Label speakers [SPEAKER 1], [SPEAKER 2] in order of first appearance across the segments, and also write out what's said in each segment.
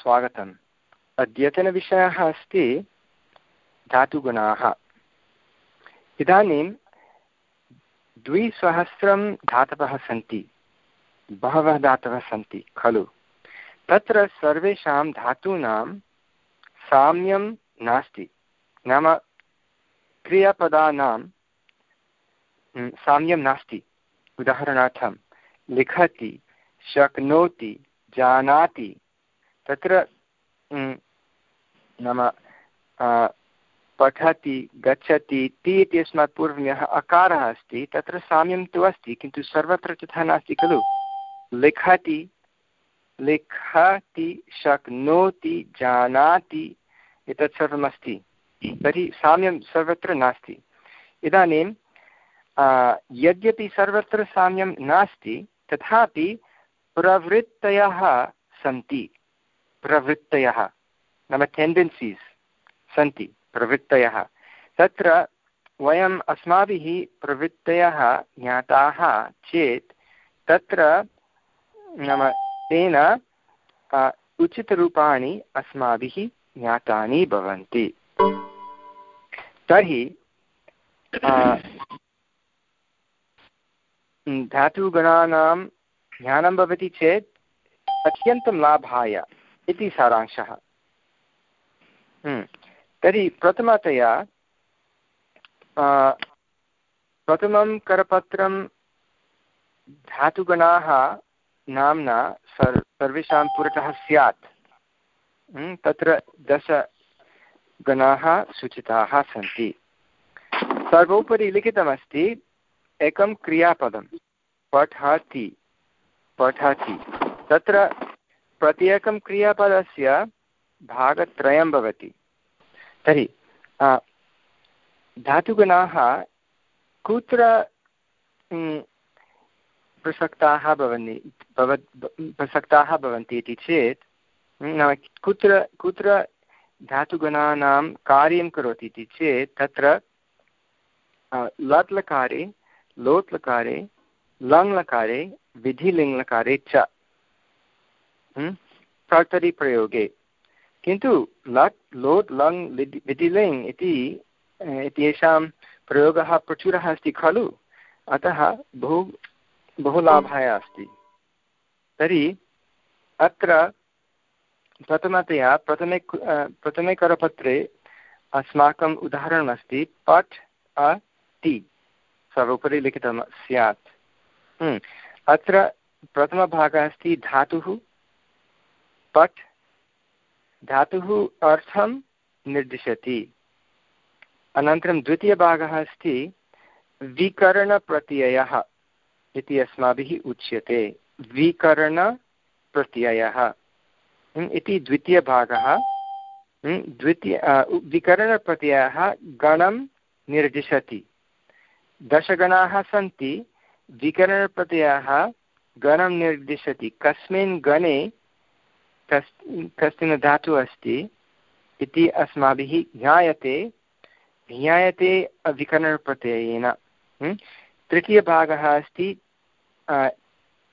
[SPEAKER 1] स्वागतम्। अद्यतनविषयः अस्ति धातुगुणाः। इदानीं द्विसहस्रं धातवः सन्ति। बहवः धातवः सन्ति, खलु। तत्र सर्वेषां धातूनां साम्यं नास्ति। नाम क्रियापदानां साम्यं नास्ति। उदाहरणार्थं, लिखति, शक्नोति, जानाति तत्र नाम पठति, गच्छति, ति इत्यस्मात् पूर्वं यः अकारः अस्ति, तत्र साम्यं तु अस्ति, किन्तु सर्वत्र तथा नास्ति खलु। लिखति लिखति शक्नोति, जानाति, एतत् सर्वमस्ति। तर्हि साम्यं सर्वत्र नास्ति। इदानीं यद्यपि सर्वत्र साम्यं नास्ति, तथापि प्रवृत्तयः सन्ति। प्रवृत्तयः। नाम टेण्डेन्सीस् सन्ति, प्रवृत्तयः। तत्र वयम् अस्माभिः प्रवृत्तयः ज्ञाताः चेत् तत्र नाम तेन उचितरूपाणि अस्माभिः ज्ञातानि भवन्ति। तर्हि धातुगणानां ज्ञानं भवति चेत् अत्यन्तं लाभाय। इति सारांशः। तर्हि प्रथमतया प्रथमं करपत्रं धातुगणाः नाम्ना सर्, सर्वेषां पुरतः स्यात्। तत्र दशगणाः सूचिताः सन्ति। सर्वोपरि लिखितमस्ति, एकं क्रियापदं, पठति पठति। तत्र प्रत्येकं क्रियापदस्य भागत्रयं भवति। तर्हि धातुगणाः कुत्र प्रसक्ताः भवन्ति भवत् प्रसक्ताः भवन्ति इति चेत् नाम कुत्र कुत्र धातुगणानां कार्यं करोति इति चेत्, तत्र लट् लकारे लोट् लकारे लङ् लकारे विधिलिङ्लकारे च। कर्तरिप्रयोगे किन्तु लट् लोट् लङ् विधिलिङ् इति इत्येषां प्रयोगः प्रचुरः अस्ति खलु अतः बहु बहु लाभाय अस्ति तर्हि अत्र प्रथमतया प्रथमे प्रथमे करपत्रे अस्माकम् उदाहरणमस्ति पठ् अ ति सर्वोपरि लिखितं स्यात् अत्र प्रथमभागः अस्ति धातुः पठ् धातुः अर्थं निर्दिशति। अनन्तरं द्वितीयभागः अस्ति, विकरणप्रत्ययः इति अस्माभिः उच्यते। विकरणप्रत्ययः। इति द्वितीयभागः द्वितीय विकरणप्रत्ययः गणं निर्दिशति। दशगणाः सन्ति, विकरणप्रत्ययः गणं निर्दिशति। कस्मिन् गणे कस् कश्चन धातुः अस्ति इति अस्माभिः ज्ञायते ज्ञायते विकरणप्रत्ययेन तृतीयभागः अस्ति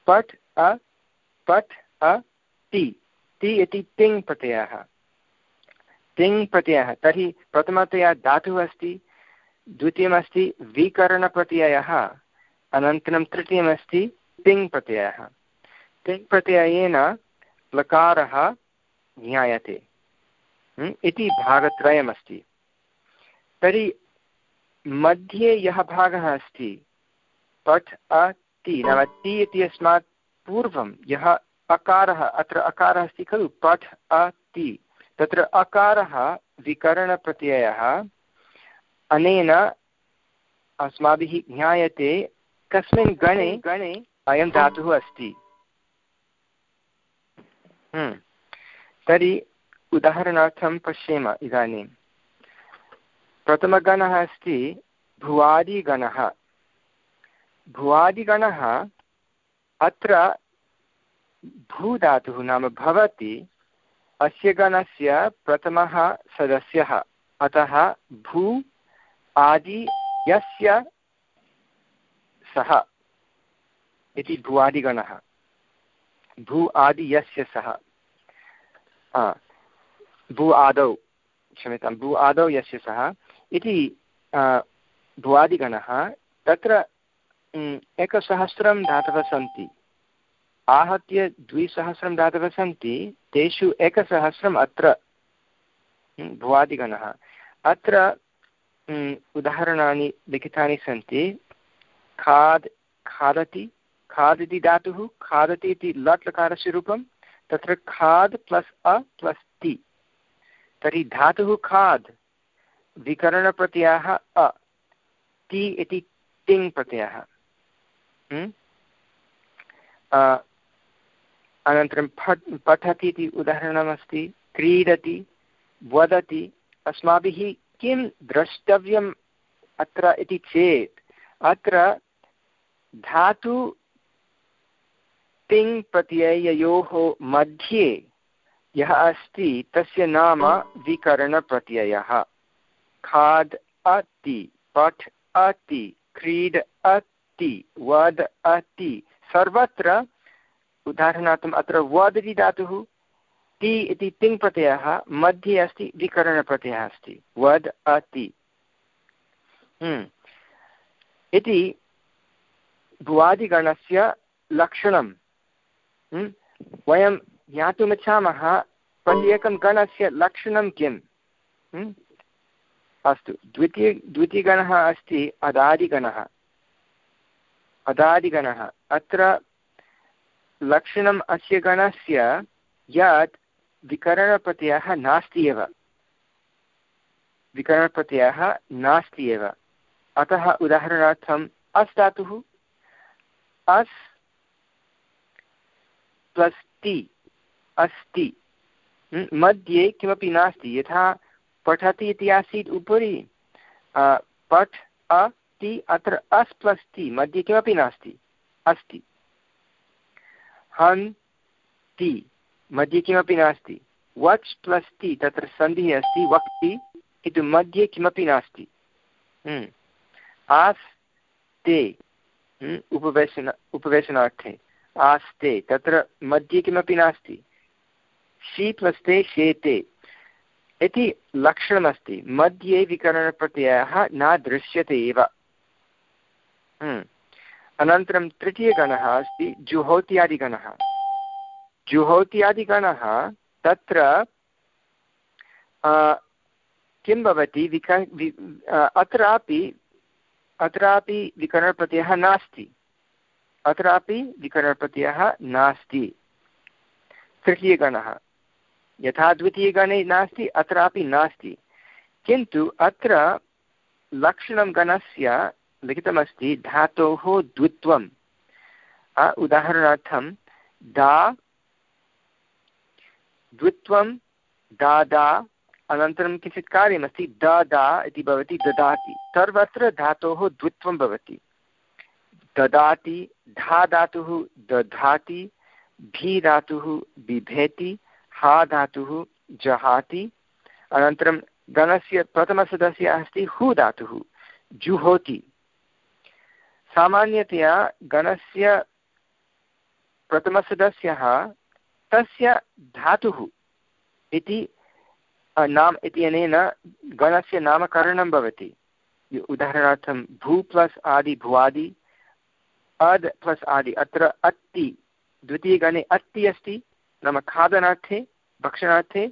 [SPEAKER 1] पठ् अ पठ् अ, ति। ति इति तिङ् प्रत्ययः। तिङ् प्रत्ययः। तर्हि प्रथमतया धातुः अस्ति, द्वितीयमस्ति विकरणप्रत्ययः, अनन्तरं तृतीयमस्ति तिङ् प्रत्ययः। तिङ् प्रत्ययेन लकारः ज्ञायते। इति भागत्रयमस्ति तर्हि मध्ये यः भागः अस्ति पठ् अ ति नाम ति इति अस्मात् पूर्वं यः अकारः अत्र अकारः अस्ति खलु पठ् अ ति। तत्र अकारः विकरणप्रत्ययः अनेन अस्माभिः ज्ञायते। कस्मिन् गणे गणे अयं धातुः अस्ति। तर्हि उदाहरणार्थं पश्येम इदानीं। प्रथमगणः अस्ति भुवादिगणः। भुवादिगणः अत्र भूधातुः नाम भवति, अस्य गणस्य प्रथमः सदस्यः, अतः भू आदि यस्य सः इति भुवादिगणः। भू आदि यस्य सः। भू आदौ, क्षम्यतां, भू आदौ यस्य सः इति भुवादिगणः तत्र एकसहस्रं धातवः सन्ति। आहत्य द्विसहस्रं धातवः सन्ति, तेषु एकसहस्रम् अत्र भुवादिगणः अत्र उदाहरणानि, लिखितानि सन्ति। खाद्, खादति खाद् इति धातुः, खादति इति लट् लकारस्य रूपं तत्र खाद् प्लस् अ प्लस् ति। तर्हि धातुः खाद्, विकरणप्रत्ययः अ। ति इति तिङ् प्रत्ययः। अनन्तरं फट्, पठति इति उदाहरणमस्ति, क्रीडति, वदति, अस्माभिः किं द्रष्टव्यम् अत्र इति चेत्, अत्र धातु तिङ् प्रत्यययोः मध्ये यः अस्ति तस्य नाम विकरणप्रत्ययः खाद् अति पठ् अति क्रीड अति वद अति सर्वत्र उदाहरणार्थम् अत्र वद् इति धातुः ति इति तिङ् प्रत्ययः मध्ये अस्ति विकरणप्रत्ययः अस्ति वद् अति। इति भुवादिगणस्य लक्षणं। वयं ज्ञातुमिच्छामः प्रत्येकं गणस्य लक्षणं किम्। अस्तु द्वितीय द्वितीयगणः अस्ति अदादिगणः। अदादिगणः। अत्र लक्षणम् अस्य गणस्य यत् विकरणप्रत्ययः नास्ति एव। विकरणप्रत्ययः नास्ति एव। अतः उदाहरणार्थम् अस् धातुः। अस् टि अस्ति। मध्ये किमपि नास्ति। यथा पठति इति आसीत् उपरि पठ् अति अत्र अस् मध्ये किमपि नास्ति अस्ति। हन् ति मध्ये किमपि नास्ति। वच् प्लस् तत्र सन्धिः अस्ति वक्ति किन्तु मध्ये किमपि नास्ति। आस्ते हम्म, उपवेशन उपवेशनार्थे। आस्ते, तत्र मध्ये किमपि नास्ति। शि शेते इति लक्षणमस्ति। मध्ये विकरणप्रत्ययः न दृश्यते एव। हम्म। अनन्तरं तृतीयगणः अस्ति, जुहोत्यादिगणः। जुहोत्यादिगणः तत्र किं भवति? विक अत्रापि अत्रापि विकरणप्रत्ययः नास्ति। अत्रापि विकरणप्रत्ययः नास्ति। तृतीयगणः। यथा द्वितीयगणे नास्ति, अत्रापि नास्ति। किन्तु अत्र लक्षणं गणस्य लिखितमस्ति, धातोः द्वित्वम्। उदाहरणार्थं, दा, द्वित्वं, दादा, अनन्तरं किञ्चित् कार्यमस्ति द दा इति भवति ददाति। सर्वत्र धातोः द्वित्वं भवति। ददाति धा धातुः दधाति भी धातुः बिभेति हा धातुः जहाति। अनन्तरं गणस्य प्रथमसदस्यः अस्ति हु धातुः जुहोति। सामान्यतया गणस्य प्रथमसदस्यः तस्य धातुः इति नाम इत्यनेन गणस्य नामकरणं भवति। उदाहरणार्थं भू प्लस् आदि, भुवादि अद् प्लस् आदि, अत्र अत्ति द्वितीयगणे अत्ति अस्ति, नाम खादनार्थे, भक्षणार्थे,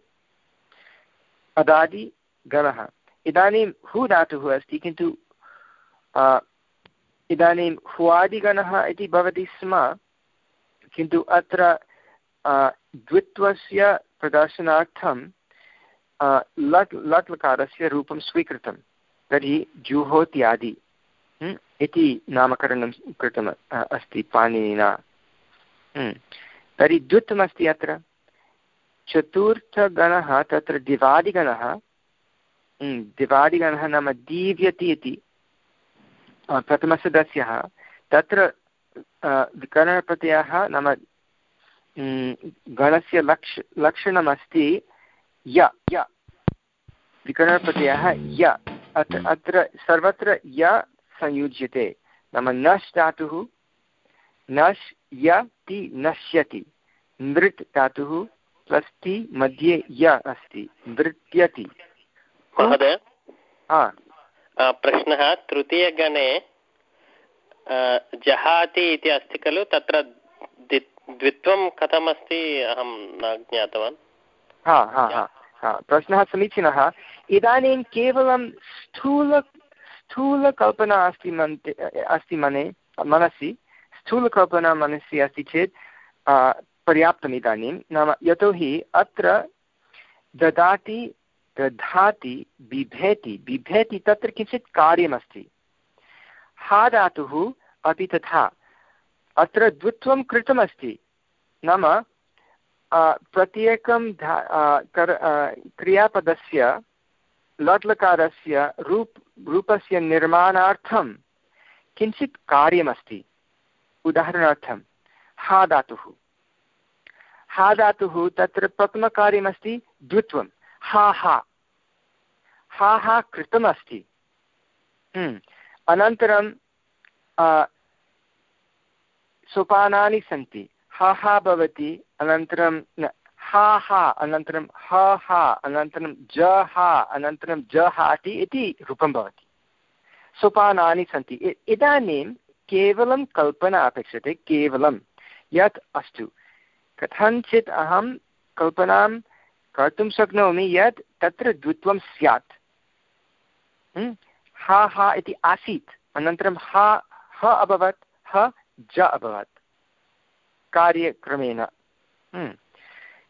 [SPEAKER 1] अदादि, गणः। इदानीं हु धातुः अस्ति, किन्तु इदानीं हुवादिगणः इति भवति स्म, किन्तु अत्र द्वित्वस्य प्रदर्शनार्थं लट् लट् लकारस्य रूपं स्वीकृतं। तर्हि जुहोत्यादि। इति नामकरणं कृतम् अस्ति पाणिनिना। तर्हि द्वित्वमस्ति अत्र। चतुर्थगणः, तत्र दिवादिगणः। दिवादिगणः नाम दीव्यति इति। प्रथमसदस्यः। तत्र विकरणप्रत्ययः नाम गणस्य लक्ष, लक्षणमस्ति य य। विकरणप्रत्ययः य। अत्र अत्र सर्वत्र य संयुज्यते। नाम नश् धातुः नश् य ति नश्यति। नृट् धातुः प्लस् ति मध्ये य अस्ति। नृत्यति।
[SPEAKER 2] महोदय? प्रश्नः तृतीयगणे जहाति इति अस्ति खलु? तत्र द्वित्वं कथमस्ति? अहं न ज्ञातवान्।
[SPEAKER 1] हा हा हा हा। प्रश्नः समीचीनः। इदानीं केवलं स्थूल स्थूलकल्पना अस्ति मन्ते, अस्ति मने, मनसि। स्थूलकल्पना मनसि अस्ति चेत् पर्याप्तम् इदानीं नाम यतोहि अत्र ददाति, दधाति, बिभेति बिभेति तत्र किञ्चित् कार्यमस्ति। हा धातुः अपि तथा, अत्र द्वित्वं कृतमस्ति। नाम प्रत्येकं धा कर् क्रियापदस्य लट्लकारस्य रूप्, रूपस्य निर्माणार्थं किञ्चित् कार्यमस्ति। उदाहरणार्थं, हा धातुः। हा धातुः तत्र प्रथमकार्यमस्ति द्वित्वं। हा हा। हा हा कृतमस्ति। हम्म। अनन्तरं सोपानानि सन्ति। ह, हा भवति, अनन्तरं हा हा, अनन्तरं ह, हा, अनन्तरं ज, हा, अनन्तरं ज हाति इति रूपं भवति। सोपानानि सन्ति। इदानीं केवलं कल्पना अपेक्षते, केवलं। यत् अस्तु। कथञ्चित् अहं कल्पनां कर्तुं शक्नोमि यत् तत्र द्वित्वं स्यात्। हा हा इति आसीत्। अनन्तरं हा, ह अभवत्, ह, ज अभवत्। कार्यक्रमेण।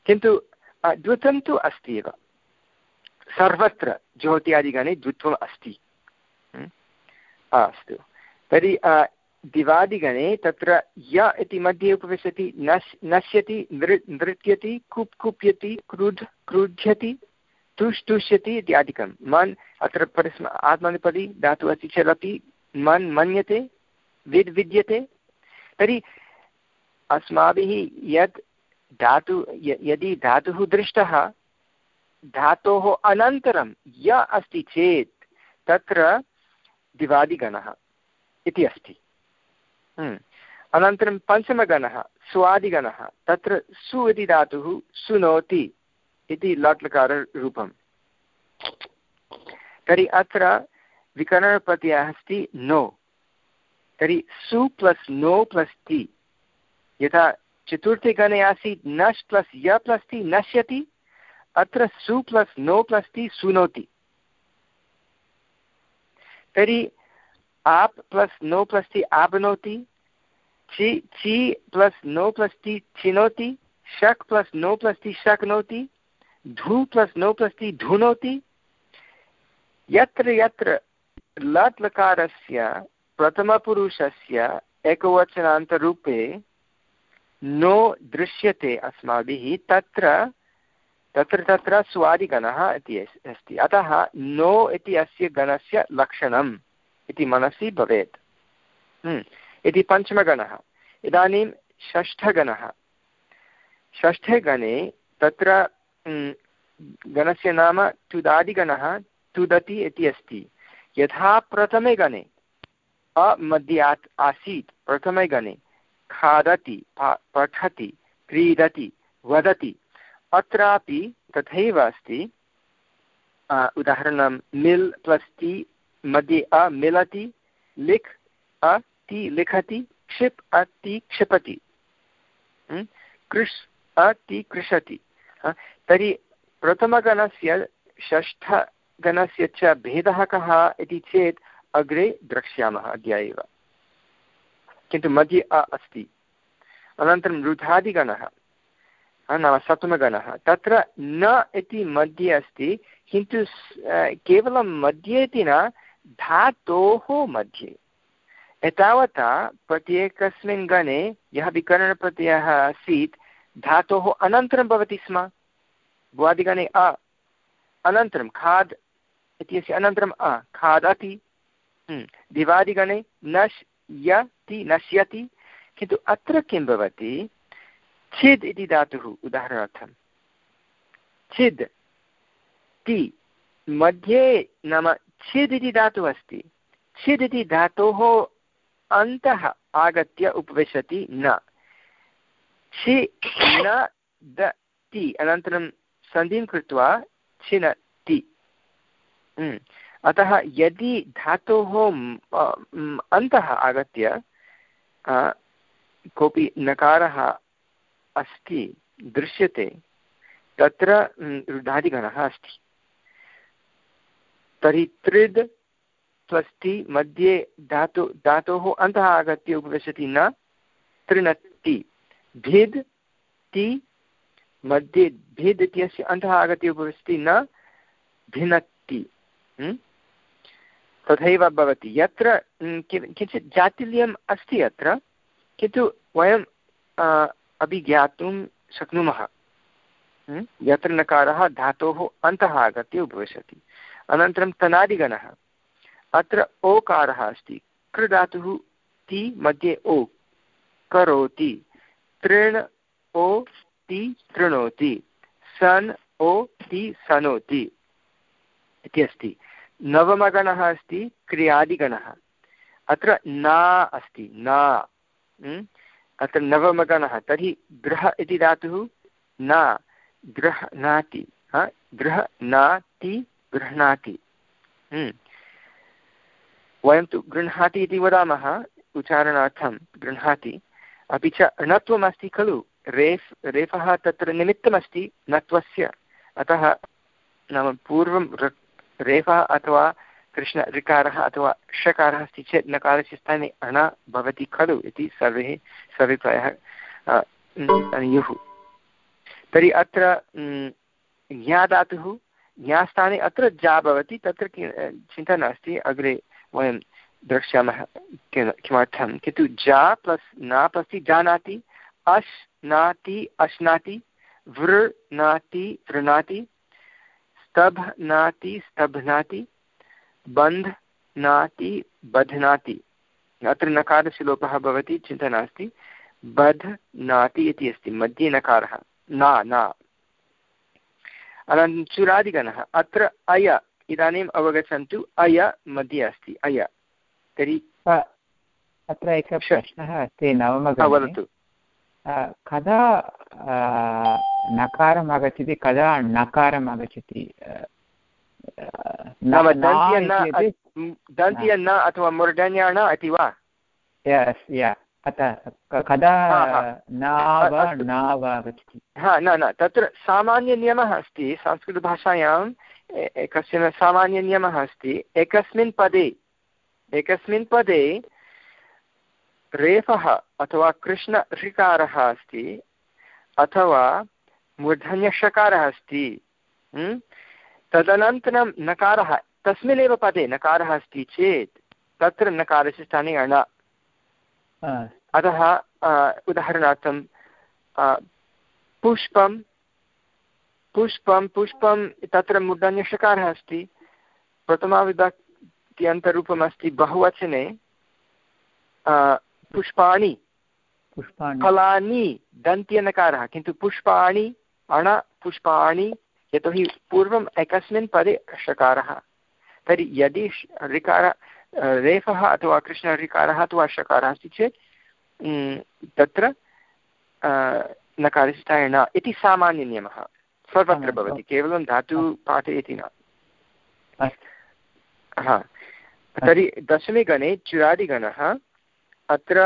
[SPEAKER 1] किन्तु द्वित्वं तु अस्ति एव। सर्वत्र ज्योत्यादिगणे द्वित्वम् अस्ति। अस्तु। तर्हि दिवादिगणे तत्र य इति मध्ये उपविशति, नश्, नश्यति, नृ, नृत्यति, कुप्, कुप्यति, क्रुध्, क्रुध्यति, तुष्, तुष्यति इत्यादिकं। मन्, अत्र परिस्म, आत्मनिपदि, धातुः अस्ति चेदपि मन्, मन्यते, विद्, विद्यते। तर्हि, अस्माभिः यत् धातु यदि धातुः दृष्टः, धातोः अनन्तरं य अस्ति चेत् तत्र दिवादिगणः इति अस्ति। हम्म। अनन्तरं पञ्चमगणः, स्वादिगणः, तत्र सु इति धातुः, सुनोति इति लट्लकाररूपं तर्हि अत्र विकरणप्रत्ययः अस्ति नो। तर्हि सु प्लस् नो प्लस् ति, यथा चतुर्थे गणे आसीत् नश् प्लस् य प्लस् ति नश्यति अत्र सु प्लस् नो प्लस् ति, सुनोति। तर्हि आप् प्लस् नो प्लस् ति आप्नोति चि चि प्लस् नो प्लस् ति चिनोति, शक् प्लस् नो प्लस् ति शक्नोति, धू प्लस् नो प्लस् ति धुनोति। यत्र यत्र लट् लकारस्य प्रथमपुरुषस्य एकवचनान्तरूपे नो दृश्यते अस्माभिः तत्र तत्र तत्र स्वादिगणः इति अस्ति। अतः नो इति अस्य गणस्य लक्षणम् इति मनसि भवेत्। हम्म, इति पञ्चमगणः। इदानीं षष्ठगणः। षष्ठे गणे तत्र हम्म, गणस्य नाम तुदादिगणः तुदति इति अस्ति। यथा प्रथमे गणे अमध्ये आसीत् प्रथमे गणे। खादति पठति क्रीडति वदति। अत्रापि तथैव अस्ति उदाहरणं, मिल् प्लस् ति मध्ये अ, मिलति, लिख् अ अति लिखति, क्षिप् अति क्षिपति। कृष् अति कृषति तर्हि प्रथमगणस्य, षष्ठगणस्य च भेदः कः इति चेत् अग्रे द्रक्ष्यामः अद्य एव। किन्तु मध्ये अ अस्ति। अनन्तरं रुधादिगणः नाम सप्तमगणः तत्र न इति मध्ये अस्ति किन्तु केवलं मध्ये इति न धातोः मध्ये। एतावता प्रत्येकस्मिन् गणे यः विकरणप्रत्ययः आसीत् धातोः अनन्तरं भवति स्म। भुवादिगणे अ। अनन्तरं खाद् इत्यस्य अनन्तरम् अ। खादति हम्म, दिवादिगणे नश् यति नश्यति, किन्तु अत्र किं भवति? छिद् इति धातुः उदाहरणार्थं। छिद् ति मध्ये नाम छिद् इति धातुः अस्ति। छिद् इति धातोः अन्तः आगत्य उपविशति न। छि न द छिनति अनन्तरं सन्धिं कृत्वा छिनति अतः यदि धातोः अन्तः आगत्य कोऽपि नकारः अस्ति, दृश्यते, तत्र रुधादिगणः अस्ति। तर्हि त्रिद् त्वस्ति मध्ये धातु, धातोः अन्तः आगत्य उपविशति न तृणति भिद् ति मध्ये भिद् इत्यस्य अन्तः आगत्य उपविशति न, भिनत्ति। तथैव भवति। यत्र किञ्चित् जातिल्यम् अस्ति अत्र किन्तु वयं अभिज्ञातुं शक्नुमः। यत्र नकारः धातोः अन्तः आगत्य उपविशति। अनन्तरं तनादिगणः। अत्र ओकारः अस्ति। कृधातुः ति मध्ये ओ करोति। तृण ओ ति तृणोति। सन् ओ ति सनोति इति अस्ति। नवमगणः अस्ति, क्रियादिगणः। अत्र न अस्ति, न। अत्र नवमगणः, तर्हि गृह इति धातुः, न। गृह्णाति गृह्णाति। गृह्णाति वयं तु गृह्णाति इति वदामः, उच्चारणार्थं गृह्णाति। अपि च णत्वम् अस्ति खलु, रेफ्, रेफः तत्र निमित्तमस्ति नत्वस्य अतः नाम पूर्वं रेफः अथवा कृष्ण ऋकारः अथवा षकारः अस्ति चेत् नकारस्य स्थाने अण भवति खलु इति सर्वे सर्वे प्रायः युः तर्हि अत्र ज्ञाधातुः ज्ञास्थाने अत्र जा भवति, तत्र चिन्ता नास्ति, अग्रे वयं द्रक्ष्यामः किमर्थं। किन्तु जा प्लस् न प्लस् जानाति, अश् नाति, अश्नाति वृणाति वृणाति स्तभनाति स्तभनाति बन्धनाति बध्नाति अत्र नकारस्य लोपः भवति चिन्ता नास्ति। बध्नाति इति अस्ति मध्ये नकारः। न न। अनन्तरं चुरादिगणः। अत्र अय इदानीम् अवगच्छन्तु अय मध्ये अस्ति अय। तर्हि
[SPEAKER 3] अत्र एकः प्रश्नः अस्ति नवम
[SPEAKER 1] वदतु
[SPEAKER 3] कदा नकारम् आगच्छति कदा नकारम् आगच्छति
[SPEAKER 1] दन्त्यन्न अथवा मूर्धन्याण इति वा
[SPEAKER 3] अतः कदा न वा न वा आगच्छति
[SPEAKER 1] हा न न तत्र सामान्यनियमः अस्ति संस्कृतभाषायां कश्चन सामान्यनियमः अस्ति एकस्मिन् पदे एकस्मिन् पदे रेफः अथवा कृष्णऋकारः अस्ति अथवा मूर्धन्यषकारः अस्ति तदनन्तरं नकारः तस्मिन्नेव पदे नकारः अस्ति चेत् तत्र नकारस्य स्थाने अण। अतः उदाहरणार्थं पुष्पं पुष्पं पुष्पं तत्र मूर्धन्यषकारः अस्ति प्रथमाविभक्त्यन्तरूपम् अस्ति बहुवचने पुष्पाणि फलानि दन्त्यनकारः किन्तु पुष्पाणि अण पुष्पाणि यतोहि पूर्वम् एकस्मिन् पदे षकारः तर्हि यदि ऋकार रेफः अथवा कृष्णऋकारः अथवा षकारः अस्ति चेत् तत्र नकारस्य न इति सामान्यनियमः। सर्वत्र भवति केवलं धातु पाठयति न। हा। तर्हि दशमे गणे चुरादिगणः अत्र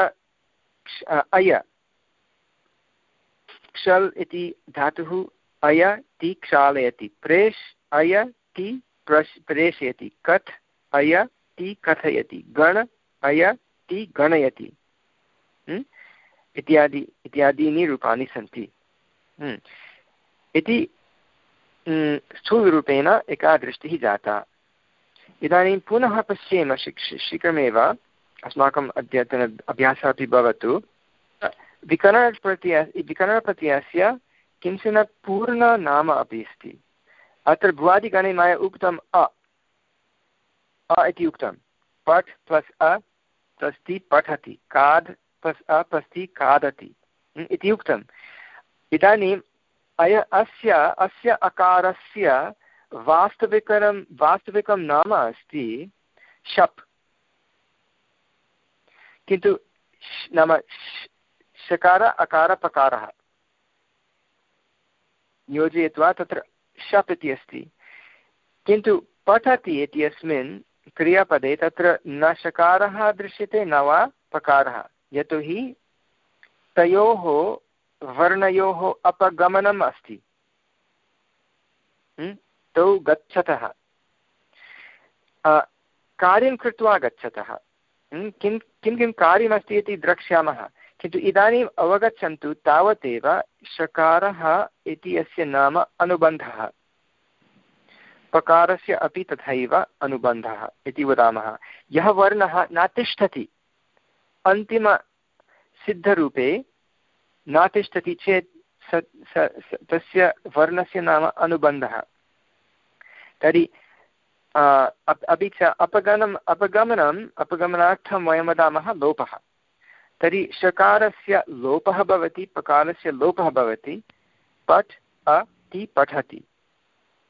[SPEAKER 1] अय। क्षल् इति धातुः अय ति क्षालयति। प्रेष् अय ति प्रश्, प्रेषयति। कथ् अय ति कथयति। गण अय ति गणयति। इत्यादि, इत्यादीनि रूपाणि सन्ति। इति स्थूलरूपेण एका दृष्टिः जाता। इदानीं पुनः पश्येम शिक् शीघ्रमेव अस्माकम् अद्यतन अभ्यासः अपि भवतु। विकरणप्रत्यय विकरणप्रत्ययस्य किंचन पूर्णनाम अपि अस्ति। अत्र भुवादिगणे मया उक्तम् अ। अ इति उक्तं। पठ् प्लस् अ प्लस् पठति। खाद् प्लस् अ प्लस् खादति इति उक्तम्। इदानीम् अय अस्य अस्य अकारस्य वास्तविकरं वास्तविकं नाम अस्ति शप्। किन्तु नाम शकार, अकार, पकारः। योजयित्वा तत्र शप् इति अस्ति। किन्तु पठति इत्यस्मिन् क्रियापदे तत्र न शकारः दृश्यते न वा पकारः। यतोहि तयोः वर्णयोः अपगमनम् अस्ति। तौ गच्छतः। कार्यं कृत्वा गच्छतः। किं किं किं कार्यमस्ति इति द्रक्ष्यामः। किन्तु इदानीम् अवगच्छन्तु, तावदेव शकारः इति अस्य नाम अनुबन्धः। पकारस्य अपि तथैव अनुबन्धः इति वदामः। यः वर्णः न तिष्ठति अन्तिमसिद्धरूपे न तिष्ठति चेत् स, तस्य वर्णस्य नाम अनुबन्धः। तर्हि अपि च अपगमनम् अपगमनम् अपगमनार्थं वयं वदामः लोपः। तर्हि शकारस्य लोपः भवति, पकारस्य लोपः भवति, पठ् अति पठति।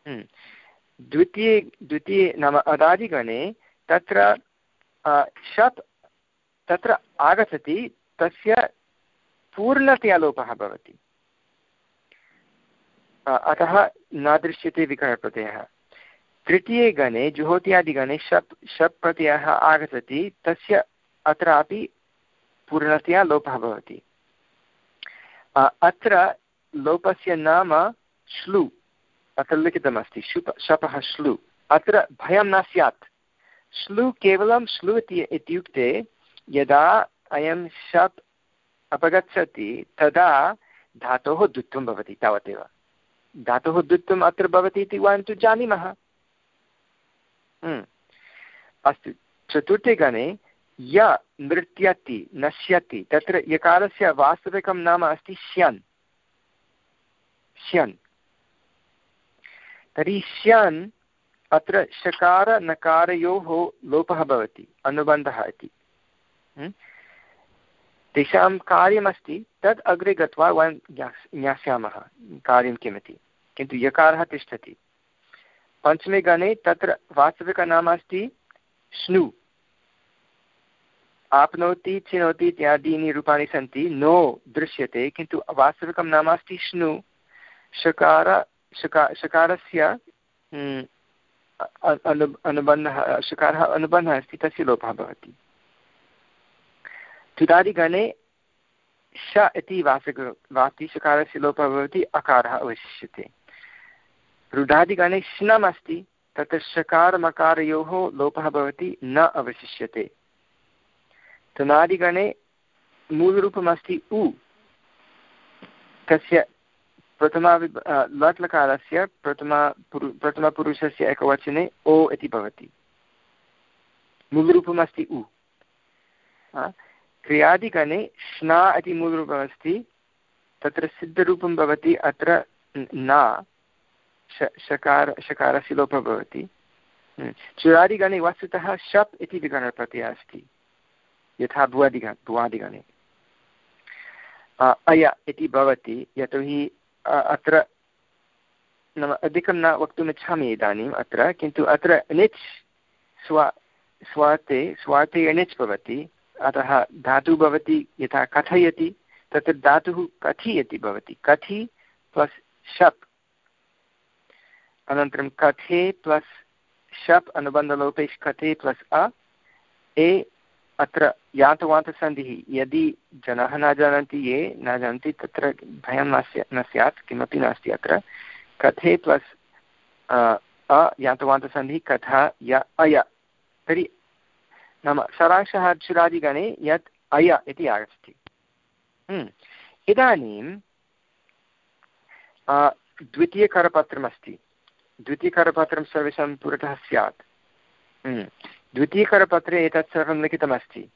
[SPEAKER 1] हम्म। द्वितीये द्वितीये नाम अदादिगणे तत्र शप्, तत्र आगच्छति, तस्य पूर्णतया लोपः भवति। अतः न दृश्यते विकरणप्रत्ययः तृतीये गणे जुहोत्यादिगणे शप् शप् प्रत्ययः आगच्छति, तस्य अत्रापि पूर्णतया लोपः भवति। अत्र लोपस्य नाम श्लु, अत्र लिखितमस्ति, शुप, शपः श्लु। अत्र भयं न स्यात्। श्लु केवलं श्लु इति, इत्युक्ते यदा अयं शप् अपगच्छति, तदा धातोः द्वित्वं भवति तावदेव। धातोः द्वित्वम् अत्र भवति इति वयं तु जानीमः। अस्तु, चतुर्थे गणे, य नृत्यति, नश्यति। तत्र यकारस्य वास्तविकं नाम अस्ति श्यन्। श्यन्। तर्हि श्यन् अत्र शकारनकारयोः लोपः भवति, अनुबन्धः इति। हम्म। तेषां कार्यमस्ति, तद् अग्रे गत्वा वयं ज्ञास्यामः, कार्यं किमिति। किन्तु यकारः तिष्ठति। पञ्चमे गणे तत्र वास्तविकनाम अस्ति श्नु आप्नोति चिनोति इत्यादीनि रूपाणि सन्ति नो दृश्यते किन्तु वास्तविकं नाम अस्ति श्नु शकार शका शकारस्य हम्म, अनु अनुबन्धः शकारः अनुबन्धः अस्ति तस्य लोपः भवति। तुदादिगणे श इति वासक वातिशकारस्य लोपः भवति अकारः अवशिष्यते। रुढादिगणे श्नम् अस्ति तत्र शकारमकारयोः लोपः भवति, न अवशिष्यते। तनादिगणे मूलरूपमस्ति उ। तस्य प्रथमा लट् लकारस्य प्रथमा पुरु, प्रथमपुरुषस्य एकवचने ओ इति भवति। मूलरूपमस्ति उ। क्रियादिगणे श्ना इति मूलरूपमस्ति, तत्र सिद्धरूपं भवति, अत्र न। शकार शकारस्य लोपः भवति चुरादिगणे वस्तुतः शप् इति विगणप्रत्ययः अस्ति। यथा भुवादिग, भुवादिगणे। अय इति भवति, यतोहि अत्र नाम अधिकं न वक्तुमिच्छामि इदानीम् अत्र, किन्तु अत्र णिच् स्वा स्वार्थे स्वार्थे अणिच् भवति, अतः धातुः भवति, यथा कथयति, तत्र धातुः कथयति भवति। कथि प्लस् शप्। अनन्तरं कथे प्लस् शप् अनुबन्धलोपेश् कथे प्लस् अ, ए, अत्र यातवान्तसन्धिः यदि जनाः न जानन्ति, ये न जानन्ति, तत्र भयं न न स्यात्, किमपि नास्ति अत्र। कथे प्लस्, अ यातवान्तसन्धिः कथा य, अय। तर्हि नाम सारांशः अक्षरादिगणे यत् अय इति आगच्छति। हम्म। इदानीं द्वितीयकरपत्रमस्ति। द्वितीयकरपत्रं सर्वेषां पुरतः स्यात्। हम्म। द्वितीयकरपत्रे एतत् सर्वं लिखितमस्ति।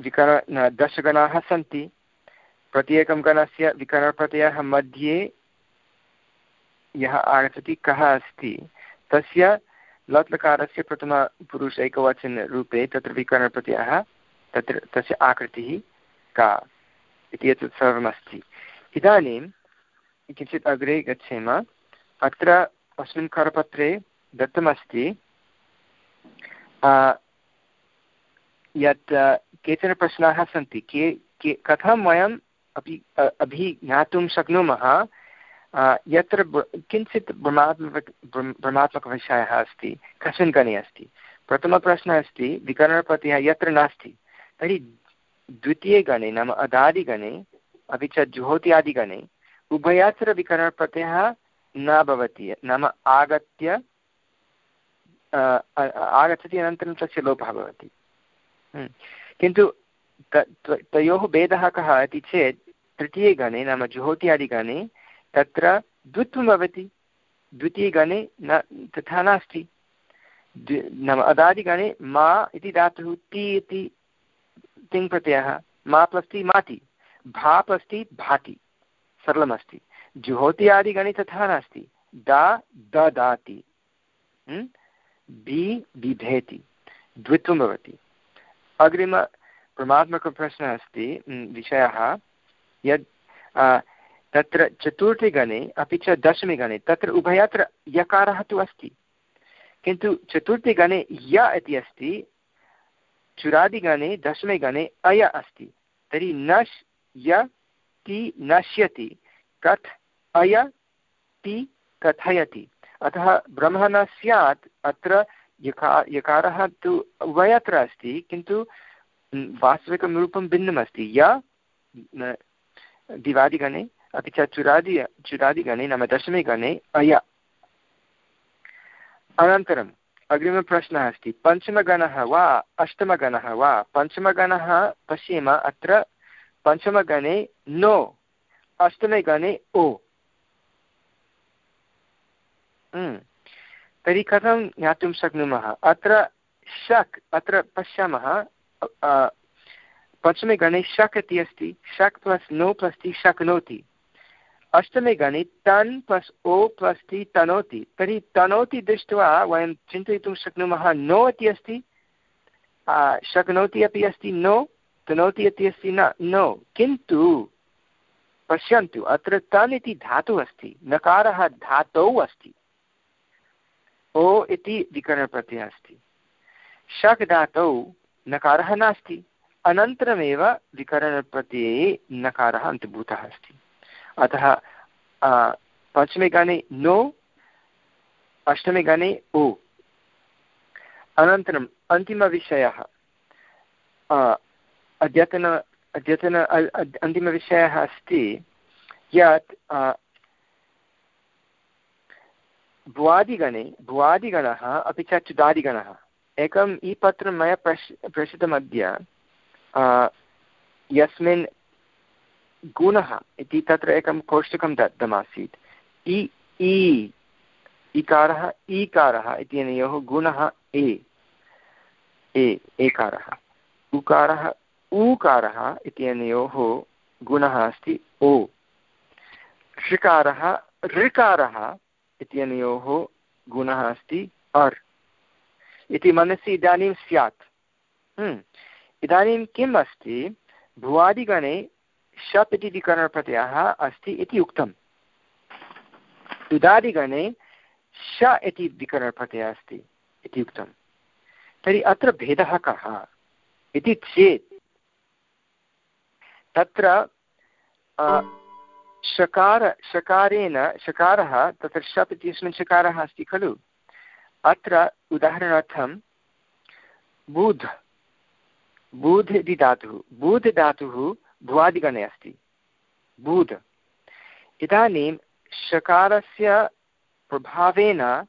[SPEAKER 1] विकर दशगणाः सन्ति। प्रत्येकं गणस्य विकरणप्रत्ययः मध्ये यः आगच्छति कः अस्ति? तस्य लट्लकारस्य प्रथमपुरुष एकवचनरूपे तत्र विकरणप्रत्ययः तत्र तस्य आकृतिः का इति एतत् सर्वमस्ति। इदानीं किञ्चित् अग्रे गच्छेम। अत्र अस्मिन् करपत्रे दत्तमस्ति। यत् केचन प्रश्नाः सन्ति। के के, कथं वयम् अपि अभिज्ञातुं शक्नुमः? यत्र किञ्चित् भ्रमात्मक भ्रमात्मकविषयः अस्ति, कस्मिन् गणे अस्ति। प्रथमप्रश्नः अस्ति, विकरणप्रत्ययः यत्र नास्ति। तर्हि द्वितीयगणे, नाम अदादिगणे, अपि च जुहोत्यादिगणे उभयत्र विकरणप्रत्ययः न भवति। नाम आगत्य आगच्छति अनन्तरं तस्य लोपः भवति। हम्म। किन्तु तयोः भेदः कः इति चेत्, तृतीयगणे, नाम जुहोत्यादिगणे तत्र द्वित्वं भवति। द्वितीयगणे न, तथा नास्ति। नाम अदादिगणे मा इति धातुः ति इति तिङ् प्रत्ययः मा प्लस्ति माति। भाप् अस्ति भाति। सरलमस्ति। जुहोत्यादिगणे तथा नास्ति। दा, ददाति। बि बिभेति द्वित्वं भवति। अग्रिम प्रमात्मकप्रश्नः अस्ति विषयः। यद् तत्र चतुर्थीगणे अपि च दशमीगणे तत्र उभयत्र यकारः तु अस्ति। किन्तु चतुर्थीगणे य इति अस्ति चुरादिगणे दशमे गणे अय अस्ति। तर्हि नश्, य, ति, नश्यति। कथ् अय ति कथयति। अतः ब्रह्म न स्यात्, अत्र यका, यकारः तु उभयत्र अस्ति, किन्तु वास्तविकं रूपं भिन्नमस्ति। य दिवादिगणे, अपि च चुरादि, चुरादिगणे, नाम दशमे गणे अय। अनन्तरम् अग्रिमप्रश्नः अस्ति। पञ्चमगणः वा, अष्टमगणः वा? पञ्चमगणः पश्येम अत्र पञ्चमगणे नो अष्टमे गणे ओ। तर्हि कथं ज्ञातुं शक्नुमः? अत्र शक्, अत्र पश्यामः पञ्चमे गणे शक् इति अस्ति। शक् प्लस् नो प्लस् ति शक्नोति अष्टमे गणे तन् प्लस् ओ प्लस् ति तनोति। तर्हि तनोति दृष्ट्वा वयं चिन्तयितुं शक्नुमः नो इति अस्ति। शक्नोति अपि अस्ति नो, तनोति इति अस्ति न, नो। किन्तु पश्यन्तु, अत्र तन् इति धातुः अस्ति। नकारः धातौ अस्ति। ओ इति विकरणप्रत्ययः अस्ति। शक् धातौ नकारः नास्ति। अनन्तरमेव विकरणप्रत्यये नकारः अन्तर्भूतः अस्ति। अतः पञ्चमे गाने नो, अष्टमे गाने ओ अनन्तरम् अन्तिमविषयः अद्यतन अद्यतन अन्तिमविषयः अस्ति। यत् भुवादिगणे, भुवादिगणः, अपि च चुदादिगणः एकम् ई पत्रं मया प्रश् प्रेषितमद्य यस्मिन् गुणः इति तत्र एकं कोष्टकं दत्तमासीत्। इ इ इकारः, ईकारः इत्यनयोः गुणः ए ए, एकारः। उकारः, ऊकारः इत्यनयोः गुणः अस्ति ओ। ऋकारः ऋकारः इत्यनयोः गुणः अस्ति अर्। इति मनसि इदानीं स्यात्। हम्म। इदानीं किम् अस्ति? भुवादिगणे शप् इति विकरणप्रत्ययः अस्ति इति उक्तम्। उदादिगणे श इति विकरणप्रत्ययः अस्ति इति उक्तं तर्हि अत्र भेदः कः? इति चेत् तत्र शकार, शकारेण, शकारः तत्र शप् इत्यस्मिन् शकारः अस्ति खलु। अत्र उदाहरणार्थं बुध्, बूध् इति धातुः, बूध् धातुः भुवादिगणे अस्ति। बूध्। इदानीं शकारस्य प्रभावेन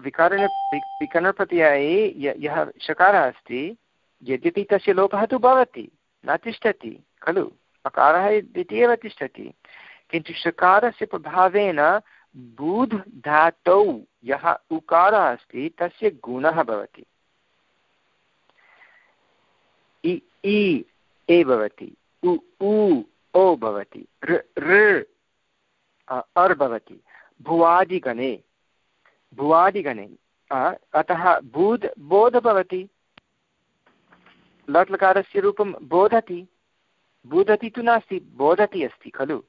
[SPEAKER 1] विकरण विकरणप्रत्यये यः शकारः अस्ति, यद्यपि तस्य लोपः तु भवति, न तिष्ठति, खलु। अकारः इति एव तिष्ठति। किन्तु शकारस्य प्रभावेन बूध् धातौ यः उकारः अस्ति, तस्य गुणः भवति। इ इ, ए भवति, उ उ, ओ भवति, ऋ अर् भवति, भुवादिगणे भुवादिगणे अतः बूद्, बोध भवति। लट् लकारस्य रूपं बोधति। बोधति तु नास्ति, बोधति अस्ति, खलु?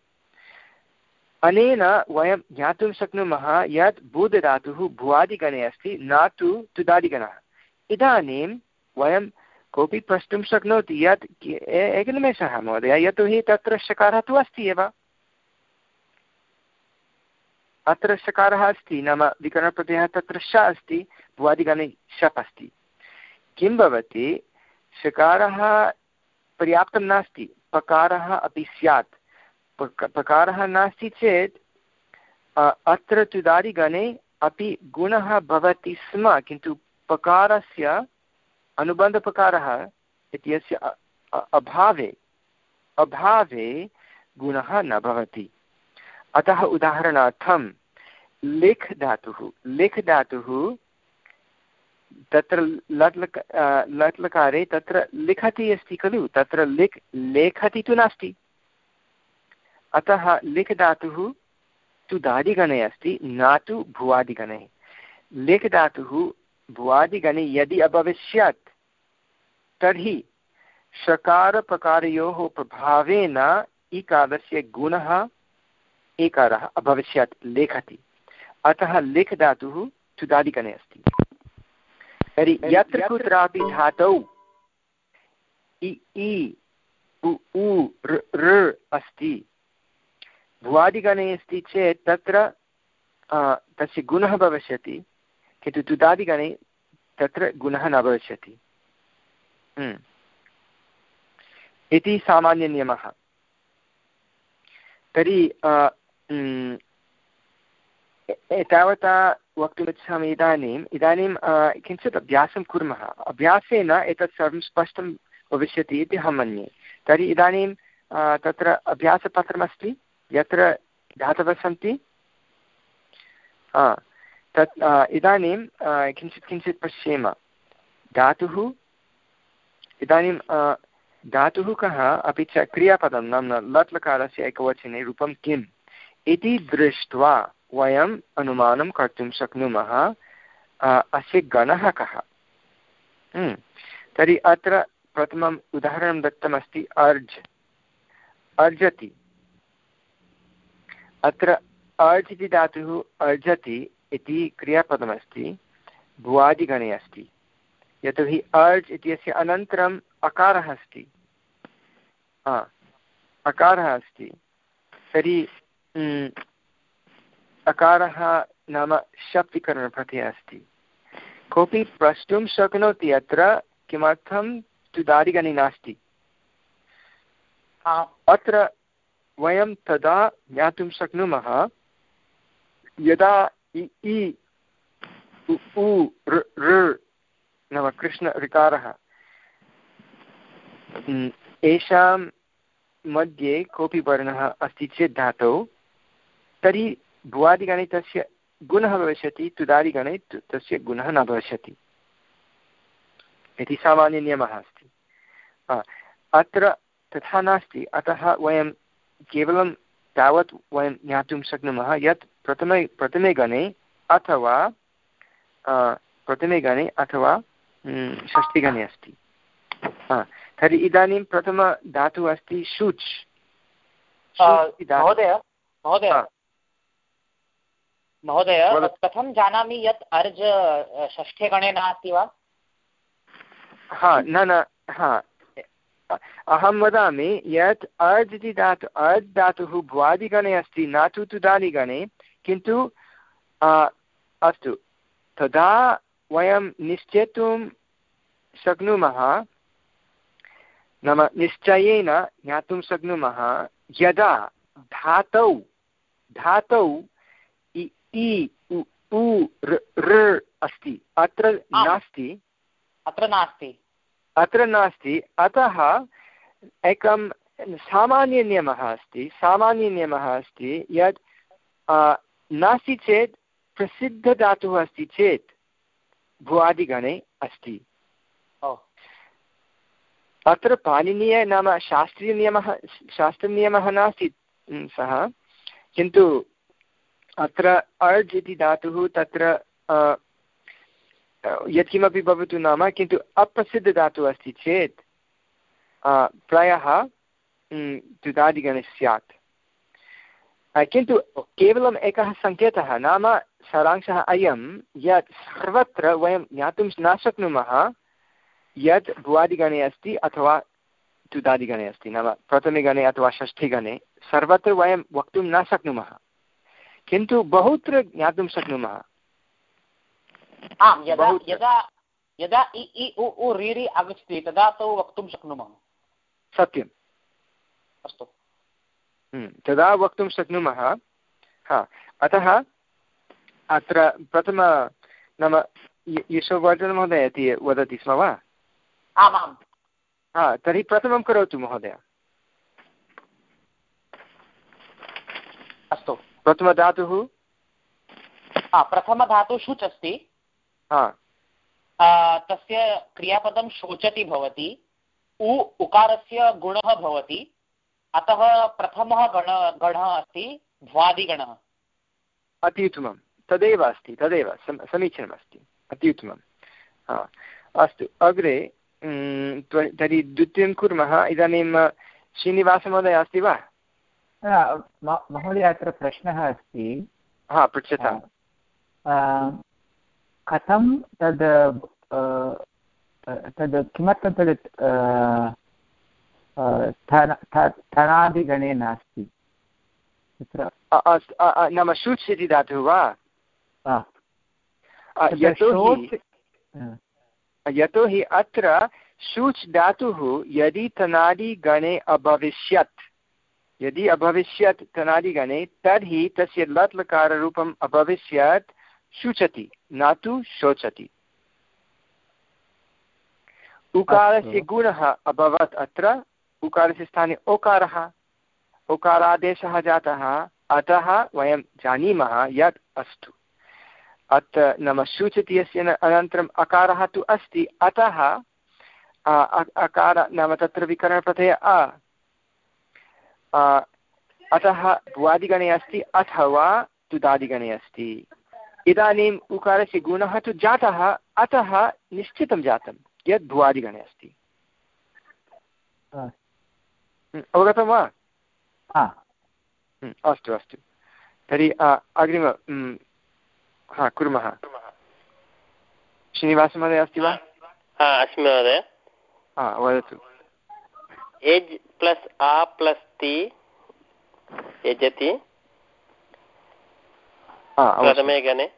[SPEAKER 1] अनेन वयं ज्ञातुं शक्नुमः यत् बुधधातुः भुवादिगणे अस्ति, न तु तुदादिगणः। इदानीं वयं कोऽपि प्रष्टुं शक्नोति यत् एकनिमेषः महोदय, यतोहि तत्र शकारः तु अस्ति एव। अत्र शकारः अस्ति, नाम विकरणप्रत्ययः तत्र श अस्ति, भुवादिगणे शप् अस्ति। किं भवति शकारः पर्याप्तं नास्ति। पकारः अपि स्यात्। पकारः नास्ति चेत् अत्र तुदादिगणे अपि गुणः भवति स्म, किन्तु पकारस्य अनुबन्धपकारः इत्यस्य अभावे अभावे गुणः न भवति। अतः उदाहरणार्थं लिख् धातुः लिख् धातुः तत्र लट् लक लट् लकारे तत्र लिखति अस्ति खलु, तत्र लिख्, लेखति तु नास्ति। अतः लिख् धातुः तु दादिगणे अस्ति, न तु भुवादिगणे। लिख् धातुः भुवादिगणे यदि अभविष्यत्, तर्हि शकारप्रकारयोः प्रभावेन इकारस्य गुणः एकारः अभविष्यत्, लेखति। अतः लिख् धातुः चुदादिगणे अस्ति। तर्हि यत्र कुत्रापि धातौ इ इ उ उ ऋ अस्ति। भुवादिगणे अस्ति चेत् तत्र तस्य गुणः भविष्यति किन्तु तुदादिगणे तत्र गुणः न भविष्यति। हम्म। इति सामान्यनियमः। तर्हि एतावता वक्तुमिच्छामि इदानीम्। इदानीं किञ्चित् अभ्यासं कुर्मः। अभ्यासेन एतत् सर्वं स्पष्टं भविष्यति इति अहं मन्ये। तर्हि इदानीं तत्र अभ्यासपत्रमस्ति। यत्र धातवः सन्ति। तत् इदानीं किञ्चित् किञ्चित् पश्येम। धातुः इदानीं धातुः कः, अपि च क्रियापदं नाम लट् लकारस्य एकवचने रूपं किम्? इति दृष्ट्वा वयम् अनुमानं कर्तुं शक्नुमः अस्य गणः कः? हम्म। तर्हि अत्र प्रथमम् उदाहरणं दत्तमस्ति अर्ज्। अर्जति। अत्र अर्ज् इति धातुः अर्जति इति क्रियापदमस्ति, भुवादिगणे अस्ति। यतोहि अर्ज् इत्यस्य अनन्तरम् अकारः अस्ति। अकारः अस्ति। तर्हि अकारः नाम शप् विकरणप्रत्ययः अस्ति। कोऽपि प्रष्टुं शक्नोति अत्र किमर्थं तुदादिगणे नास्ति। अत्र वयं तदा ज्ञातुं शक्नुमः यदा इ इ उ ऋ नाम कृष्णऋकारः येषां मध्ये कोऽपि वर्णः अस्ति चेत् धातौ। तर्हि भुवादिगणे तस्य गुणः भविष्यति तुदादिगणे तस्य गुणः न भविष्यति। इति सामान्यनियमः अस्ति। अत्र तथा नास्ति अतः वयं केवलं तावत् वयं ज्ञातुं शक्नुमः यत् प्रथमे प्रथमे गणे अथवा प्रथमे गणे अथवा षष्ठिगणे अस्ति। तर्हि इदानीं प्रथमधातुः अस्ति शुच्।
[SPEAKER 4] महोदय महोदय। महोदय कथं जानामि यत् अर्ज़ षष्ठे गणे नास्ति वा?
[SPEAKER 1] हा न न हा। अहं वदामि यत् अर्ज् इति धातु अर्ज् धातुः भुवादिगणे अस्ति न तु तुदादिगणे किन्तु अस्तु। तदा वयं निश्चेतुं शक्नुमः नाम निश्चयेन ज्ञातुं शक्नुमः यदा धातौ धातौ इ उ ऋ अस्ति। अत्र नास्ति।
[SPEAKER 4] अत्र नास्ति।
[SPEAKER 1] अत्र नास्ति। अतः एकं सामान्यनियमः अस्ति। सामान्यनियमः अस्ति यत् नास्ति चेत् प्रसिद्धधातुः अस्ति चेत् भुवादिगणे अस्ति। अत्र पाणिनीय नाम शास्त्रीयनियमः शास्त्रनियमः नास्ति सः। किन्तु अत्र अर्ज् इति धातुः तत्र यत्किमपि भवतु नाम, किन्तु अप्रसिद्धधातुः अस्ति चेत् प्रायः द्वितादिगणे स्यात्। किन्तु केवलम् एकः सङ्केतः, नाम सारांशः अयं, यत् सर्वत्र वयं ज्ञातुं न शक्नुमः, यत् भुवादिगणे अस्ति अथवा तुदादिगणे अस्ति, नाम प्रथमे गणे अथवा षष्ठीगणे सर्वत्र वयं वक्तुं न शक्नुमः। किन्तु बहुत्र ज्ञातुं शक्नुमः।
[SPEAKER 4] आम् यदा यदा यदा इ इ उ उ रि रि आगच्छति तदा तु वक्तुं शक्नुमः।
[SPEAKER 1] सत्यम्।
[SPEAKER 4] अस्तु।
[SPEAKER 1] हम्म, तदा वक्तुं शक्नुमः। हा अतः अत्र प्रथम नाम यशोवर्धनमहोदय इति वदति स्म वा?
[SPEAKER 4] आमाम्।
[SPEAKER 1] हा तर्हि प्रथमं करोतु महोदय
[SPEAKER 4] अस्तु
[SPEAKER 1] प्रथमधातुः?
[SPEAKER 4] प्रथमधातु शुच् अस्ति
[SPEAKER 1] हा
[SPEAKER 4] तस्य क्रियापदं शोचति भवति। उ उकारस्य गुणः भवति। अतः प्रथमः गण गणः अस्ति भ्वादिगणः
[SPEAKER 1] अति उत्तमं तदेव अस्ति तदेव समीचीनमस्ति। अति उत्तमं हा अस्तु अग्रे तर्हि द्वितीयं कुर्मः। इदानीं श्रीनिवासमहोदय अस्ति वा?
[SPEAKER 3] महोदय अत्र प्रश्नः अस्ति।
[SPEAKER 1] हा पृच्छताम्।
[SPEAKER 3] कथं तद् तद् किमर्थं तद् थनादिगणे नास्ति?
[SPEAKER 1] नाम शुच् इति धातुः वा यतोहि अत्र शुच् धातुः यदि तनादिगणे अभविष्यत् यदि अभविष्यत् तनादिगणे तर्हि तस्य लट् लकाररूपम् अभविष्यत् शुचति न तु शोचति। उकारस्य गुणः अभवत् अत्र उकारस्य स्थाने ओकारः। ओकारादेशः जातः अतः वयं जानीमः यत् अस्तु। अत्र नाम सूचति अस्य अनन्तरम् अकारः तु अस्ति अतः अकार नाम तत्र विकरणप्रत्यय अ अतः भुवादिगणे अस्ति अथवा तुदादिगणे अस्ति। इदानीम् उकारस्य गुणः तु जातः अतः निश्चितं जातं यद् भुवादिगणे अस्ति। अवगतं वा? अस्तु अस्तु। तर्हि अग्रिम हा कुर्मः। श्रीनिवासमहोदय अस्ति वा?
[SPEAKER 2] अस्मि महोदय।
[SPEAKER 1] हा वदतु।
[SPEAKER 2] एज् प्लस् आ प्लस् ति यजति। प्रथमे गणे।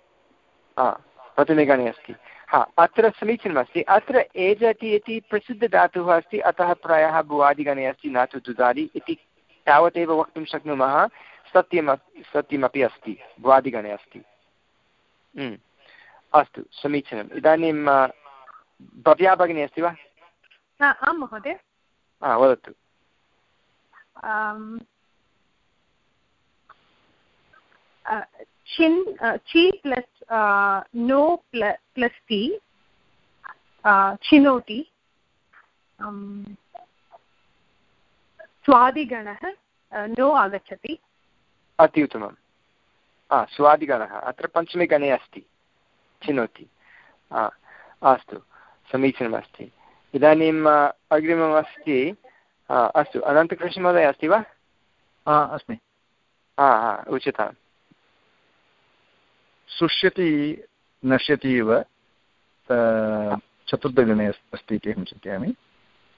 [SPEAKER 1] प्रथमे गणे अस्ति। हा अत्र समीचीनमस्ति अत्र एजति इति प्रसिद्धधातुः अस्ति अतः प्रायः भुवादिगणे अस्ति न तु दुदादि इति तावदेव वक्तुं शक्नुमः। सत्यम् सत्यमपि अस्ति भुवादिगणे अस्ति। हम्म। अस्तु समीचीनम्। इदानीं भव्या भगिनी अस्ति वा?
[SPEAKER 5] आं महोदय।
[SPEAKER 1] वदतु।
[SPEAKER 5] चिन् चि प्लस् नो प्लस् टि चिनोति स्वादिगणः नो आगच्छति
[SPEAKER 1] अति उत्तमं हा स्वादिगणः। अत्र पञ्चमे गणे अस्ति, चिनोति। अस्तु, समीचीनमस्ति। इदानीम् अग्रिममस्ति अस्तु अनन्तकृष्णमहोदय अस्ति वा?
[SPEAKER 6] हा अस्मि।
[SPEAKER 1] हा हा उच्यताम्।
[SPEAKER 6] शुष्यति नश्यति इव। चतुर्थगणे अस्ति इति अहं चिन्तयामि।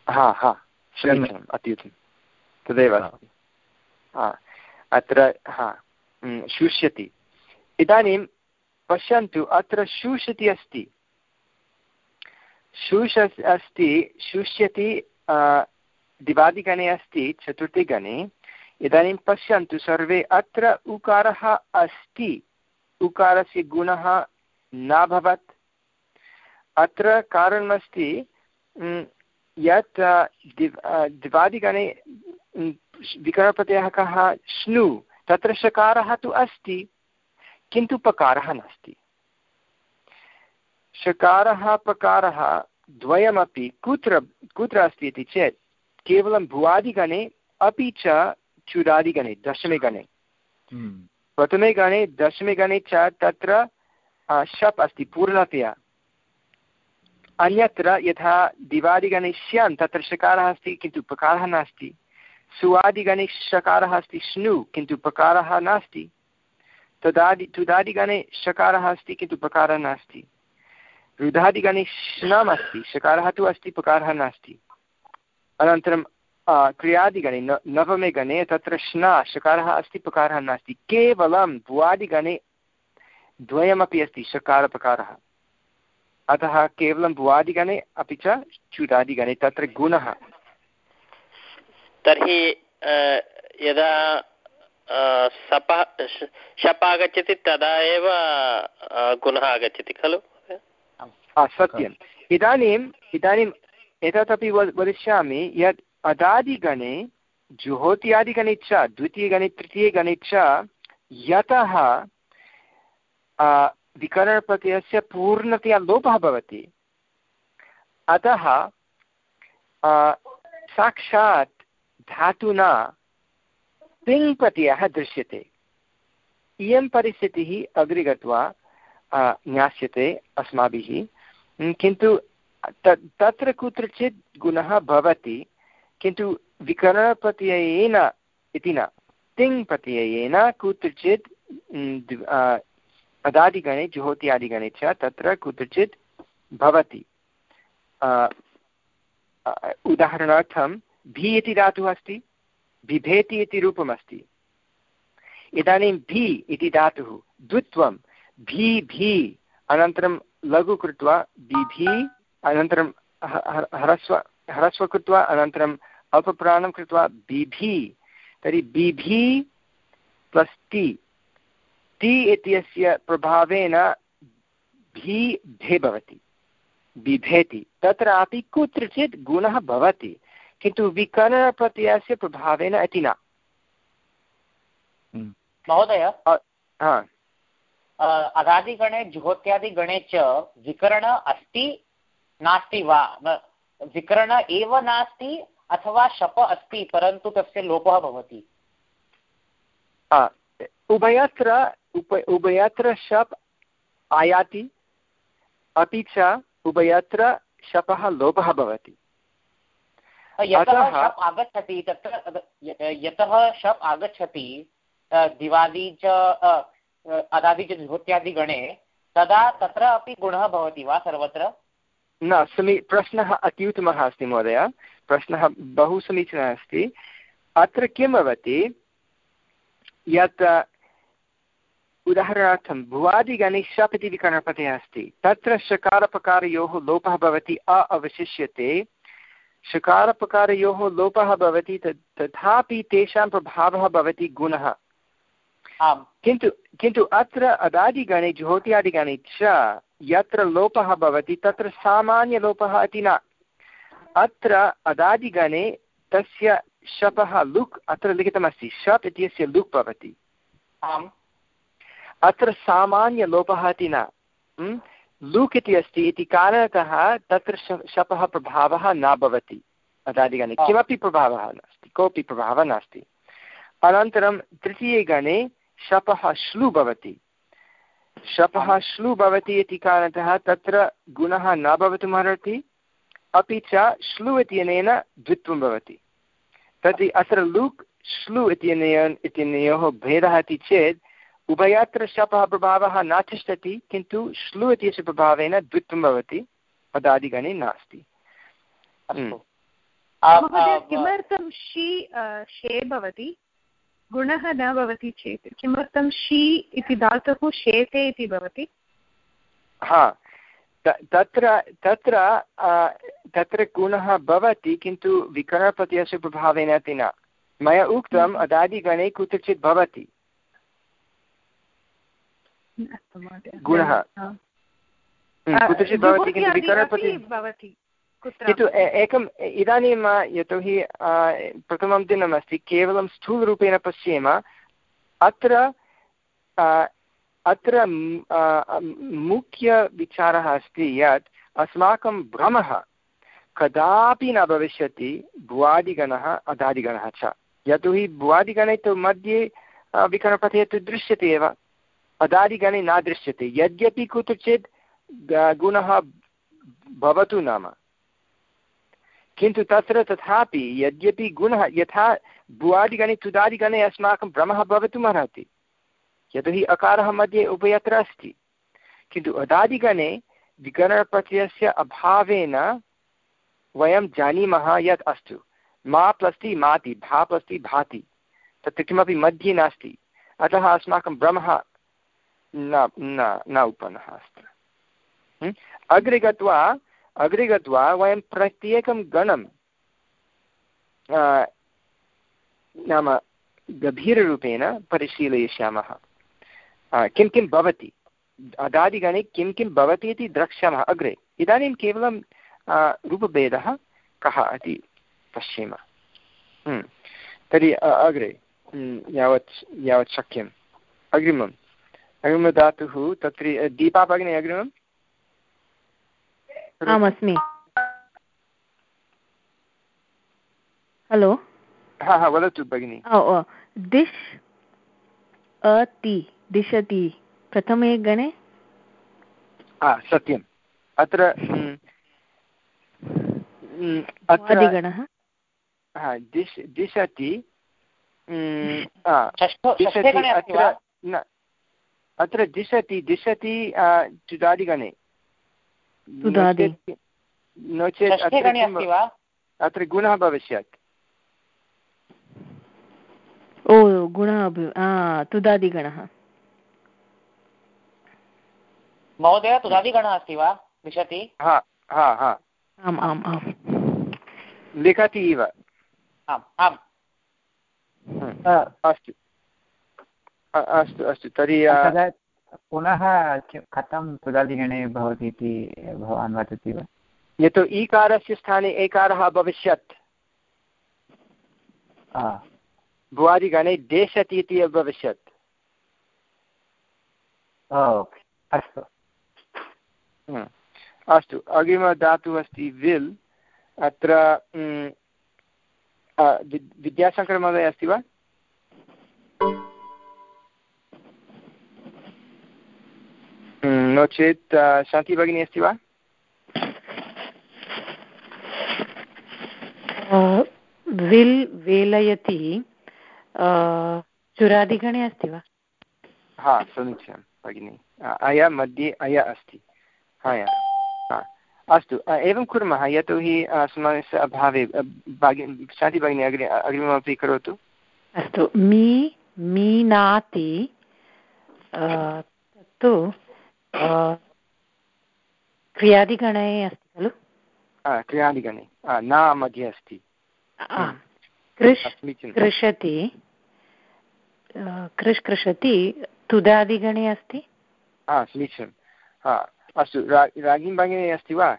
[SPEAKER 1] हा हा समीचीनम् अत्युत्तमं तदेव अस्ति। हा अत्र हा शुष्यति। इदानीं पश्यन्तु अत्र शुष्यति अस्ति। शुष अस्ति शुष्यति दिवादिगणे अस्ति चतुर्थीगणे इदानीं पश्यन्तु सर्वे अत्र उकारः अस्ति। उकारस्य गुणः न भवत् अत्र कारणमस्ति यत् दिवादिगणे विकरणप्रत्ययः कः? श्नु। तत्र शकारः तु अस्ति, किन्तु पकारः नास्ति। शकारः पकारः द्वयमपि कुत्र कुत्र अस्ति इति चेत् केवलं भुवादिगणे अपि च चुरादिगणे दशमे गणे हम्म। प्रथमे गणे दशमे गणे च तत्र शप् अस्ति पूर्णतया। अन्यत्र यथा दिवादिगणे स्यान् तत्र शकारः अस्ति किन्तु पकारः नास्ति। सुवादिगणे शकारः अस्ति स्नु किन्तु पकारः नास्ति। तदादि तुदादिगणे शकारः अस्ति किन्तु पकारः नास्ति। रुधादिगणे श्नम् अस्ति शकारः तु अस्ति पकारः नास्ति। अनन्तरम् क्रियादिगणे न नवमे गणे तत्र श्ना शकारः अस्ति पकारः नास्ति। केवलं भुवादिगणे द्वयमपि अस्ति शकारपकारः अतः केवलं भुवादिगणे अपि च च्युतादिगणे तत्र गुणः।
[SPEAKER 2] तर्हि यदा सप शप् आगच्छति तदा एव गुणः आगच्छति खलु?
[SPEAKER 1] सत्यम्। इदानीम् इदानीम् एतदपि वदिष्यामि यत् अदादिगणे जुहोत्यादिगणे च द्वितीयगणे तृतीयगणे च यतः विकरणप्रत्ययस्य पूर्णतया लोपः भवति। अतः साक्षात् धातुना तिङ् प्रत्ययः दृश्यते। इयं परिस्थितिः अग्रे गत्वा ज्ञास्यते अस्माभिः। किन्तु तत्र कुत्रचित् गुणः भवति, किन्तु विकरणप्रत्ययेन इति न। तिङ् प्रत्ययेन कुत्रचित् अदादिगणे जुहोत्यादिगणे च तत्र कुत्रचित् भवति। उदाहरणार्थं, भी इति धातुः अस्ति, बिभेति इति रूपमस्ति इदानीं भी इति धातुः, द्वित्वं, भी भी, अनन्तरं लघु कृत्वा बिभि अनन्तरं ह्रस्व ह्रस्व कृत्वा अनन्तरम् अल्पप्राणं कृत्वा बिभि। तर्हि बिभि प्लस् टि। टि इत्यस्य प्रभावेन भी भे भवति बिभेति तत्रापि कुत्रचित् गुणः भवति। किन्तु विकरणप्रत्ययस्य प्रभावेन इति न।
[SPEAKER 4] हम्म। महोदय? अदादिगणे जुहोत्यादिगणे च विकरण अस्ति नास्ति वा? विकरण एव नास्ति अथवा शप अस्ति परन्तु तस्य लोपः भवति।
[SPEAKER 1] उभयत्र उप उभयत्र शप् आयाति अपि च उभयत्र शपः लोपः भवति।
[SPEAKER 4] यतः शप् आगच्छति तत्र यतः शप् आगच्छति दिवादि च अदादि च विभूत्यादिगणे तदा तत्र अपि गुणः भवति वा सर्वत्र?
[SPEAKER 1] न समी प्रश्नः अत्युत्तमः अस्ति महोदय। प्रश्नः बहु समीचीनः अस्ति। अत्र किं भवति? यत् उदाहरणार्थं भुवादिगणे शप् इति विकरणपतयः अस्ति। तत्र शकारपकारयोः लोपः भवति अ अवशिष्यते। षकारपकारयोः लोपः भवति तथापि तेषां प्रभावः भवति गुणः। किन्तु किन्तु अत्र अदादिगणे ज्योत्यादिगणे च यत्र लोपः भवति तत्र सामान्यलोपः इति न। अत्र अदादिगणे तस्य शपः लुक् अत्र लिखितमस्ति शप् इत्यस्य लुक् भवति। आम्। अत्र सामान्यलोपः इति न। लुक् इति अस्ति इति कारणतः तत्र शपः प्रभावः न भवति अदादिगणे। किमपि प्रभावः नास्ति कोऽपि प्रभावः नास्ति। अनन्तरं तृतीये गणे शपः श्लु भवति। शपः श्लु भवति इति कारणतः तत्र गुणः न भवितुमर्हति अपि च श्लु इत्यनेन द्वित्वं भवति। तर्हि अत्र लुक् श्लु इत्यनेन इत्यनयोः भेदः इति चेत् उभयत्र शपः प्रभावः न तिष्ठति किन्तु श्लु इत्यस्य प्रभावेन द्वित्वं भवति पदादिगणे नास्ति।
[SPEAKER 5] हम्म। किमर्थं शी शे भवति? गुणः न भवति चेत्। किमर्थं शी इति धातुः शेते इति भवति?
[SPEAKER 1] हा तत्र तत्र तत्र गुणः भवति किन्तु विकरणप्रत्ययस्य प्रभावेन अपि न। मया उक्तम् हम्म। अदादिगणे कुत्रचित् भवति। गुणः। कुत्रचित् भवति किन्तु विकरणपति किन्तु एकम् इदानीं यतोहि प्रथमं दिनमस्ति, केवलं स्थूलरूपेण पश्येम, अत्र अत्र मुख्यविचारः अस्ति यत्, अस्माकं भ्रमः कदापि न भविष्यति भुवादिगणः अदादिगणः च। यतोहि भुवादिगणे तु मध्ये विकरणपथे तु दृश्यते एव। अदादिगणे न दृश्यते। यद्यपि कुत्रचित् गुणः भवतु नाम। किन्तु तत्र तथापि यद्यपि गुणः यथा भुवादिगणे तुदादिगणे अस्माकं भ्रमः भवितुमर्हति यतोहि अकारः मध्ये उभयत्र अस्ति। किन्तु अदादिगणे विकरणप्रत्ययस्य अभावेन वयं जानीमः यत् अस्तु, मा प्लस्ति माति, भा प्लस्ति भाति, तत्र किमपि मध्ये नास्ति, अतः अस्माकं भ्रमः न न न उत्पन्नः अस्ति। अग्रे गत्वा अग्रे गत्वा वयं प्रत्येकं गणं नाम गभीररूपेण परिशीलयिष्यामः। किं किं भवति? अदादिगणे किं किं भवति इति द्रक्ष्यामः अग्रे। इदानीं केवलं रूपभेदः कः इति पश्येम। तर्हि अग्रे यावत् यावत् शक्यम्। अग्रिमम्। अग्रिमधातुः तत्र दीपा भगिनी अग्रिमम्
[SPEAKER 7] आमस्मि हलो।
[SPEAKER 1] हा हा वदतु भगिनि।
[SPEAKER 7] दिश् अति दिशति प्रथमे गणे।
[SPEAKER 1] सत्यम्। अत्र
[SPEAKER 7] अत्र
[SPEAKER 1] दिश् दिशति
[SPEAKER 4] अत्र
[SPEAKER 1] न अत्र दिशति दिशति चुदादिगणे नो चेत् अत्र गुणः भविष्यत्।
[SPEAKER 7] ओ गुणः तुदादिगणः।
[SPEAKER 4] महोदय तुदादिगणः अस्ति वा?
[SPEAKER 1] हा हा हा।
[SPEAKER 7] आम् आम् आम्।
[SPEAKER 1] लिखति इव।
[SPEAKER 4] आम् आम्।
[SPEAKER 1] अस्तु। अस्तु अस्तु। तर्हि
[SPEAKER 3] पुनः कथं तुदादिगणे भवति इति भवान् वदति वा?
[SPEAKER 1] यतो ईकारस्य स्थाने एकारः अभविष्यत्। भुवादिगणे देशति इति अभविष्यत्।
[SPEAKER 3] अस्तु।
[SPEAKER 1] अस्तु। अग्रिमधातुः अस्ति विल्। अत्र विद्याशङ्करमहोदय अस्ति वा? नो चेत् शान्ति भगिनी अस्ति वा
[SPEAKER 7] विल् वेलयति चुरादिगणे अस्ति वा
[SPEAKER 1] हा समीचीनं भगिनि अय मध्ये अय अस्ति हा अस्तु एवं कुर्मः यतोहि समयस्य अभावे शान्ति भगिनी अग्रे अग्रिममपि करोतु
[SPEAKER 7] अस्तु मी मीनाति तत्तु क्रियादिगणे अस्ति खलु
[SPEAKER 1] क्रियादिगणे न मध्ये अस्ति
[SPEAKER 7] कृष् कृषति कृष् कृषति तुदादिगणे अस्ति
[SPEAKER 1] हा समीचीनं हा अस्तु रागीं भगिनी अस्ति वा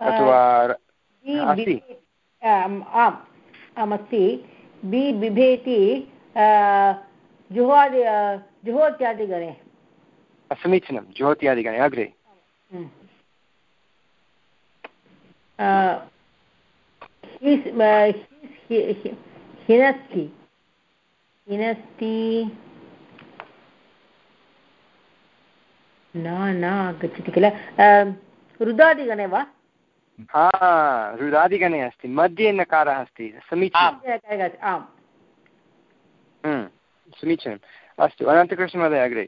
[SPEAKER 1] अथवा अस्ति
[SPEAKER 7] आम् आम् अस्ति बि बिभेति जुहोदि जुहोत्यादिगणे
[SPEAKER 1] समीचीनं ज्योत्यादिगणे अग्रे।
[SPEAKER 7] हिनस्ति हिनस्ति न न आगच्छति किल? रुदादिगणे वा?
[SPEAKER 1] हा रुदादिगणे अस्ति मध्ये नकारः अस्ति समीचीनम्
[SPEAKER 7] आम्।
[SPEAKER 1] समीचीनम्। अस्तु अनन्तकृष्णमहोदय अग्रे।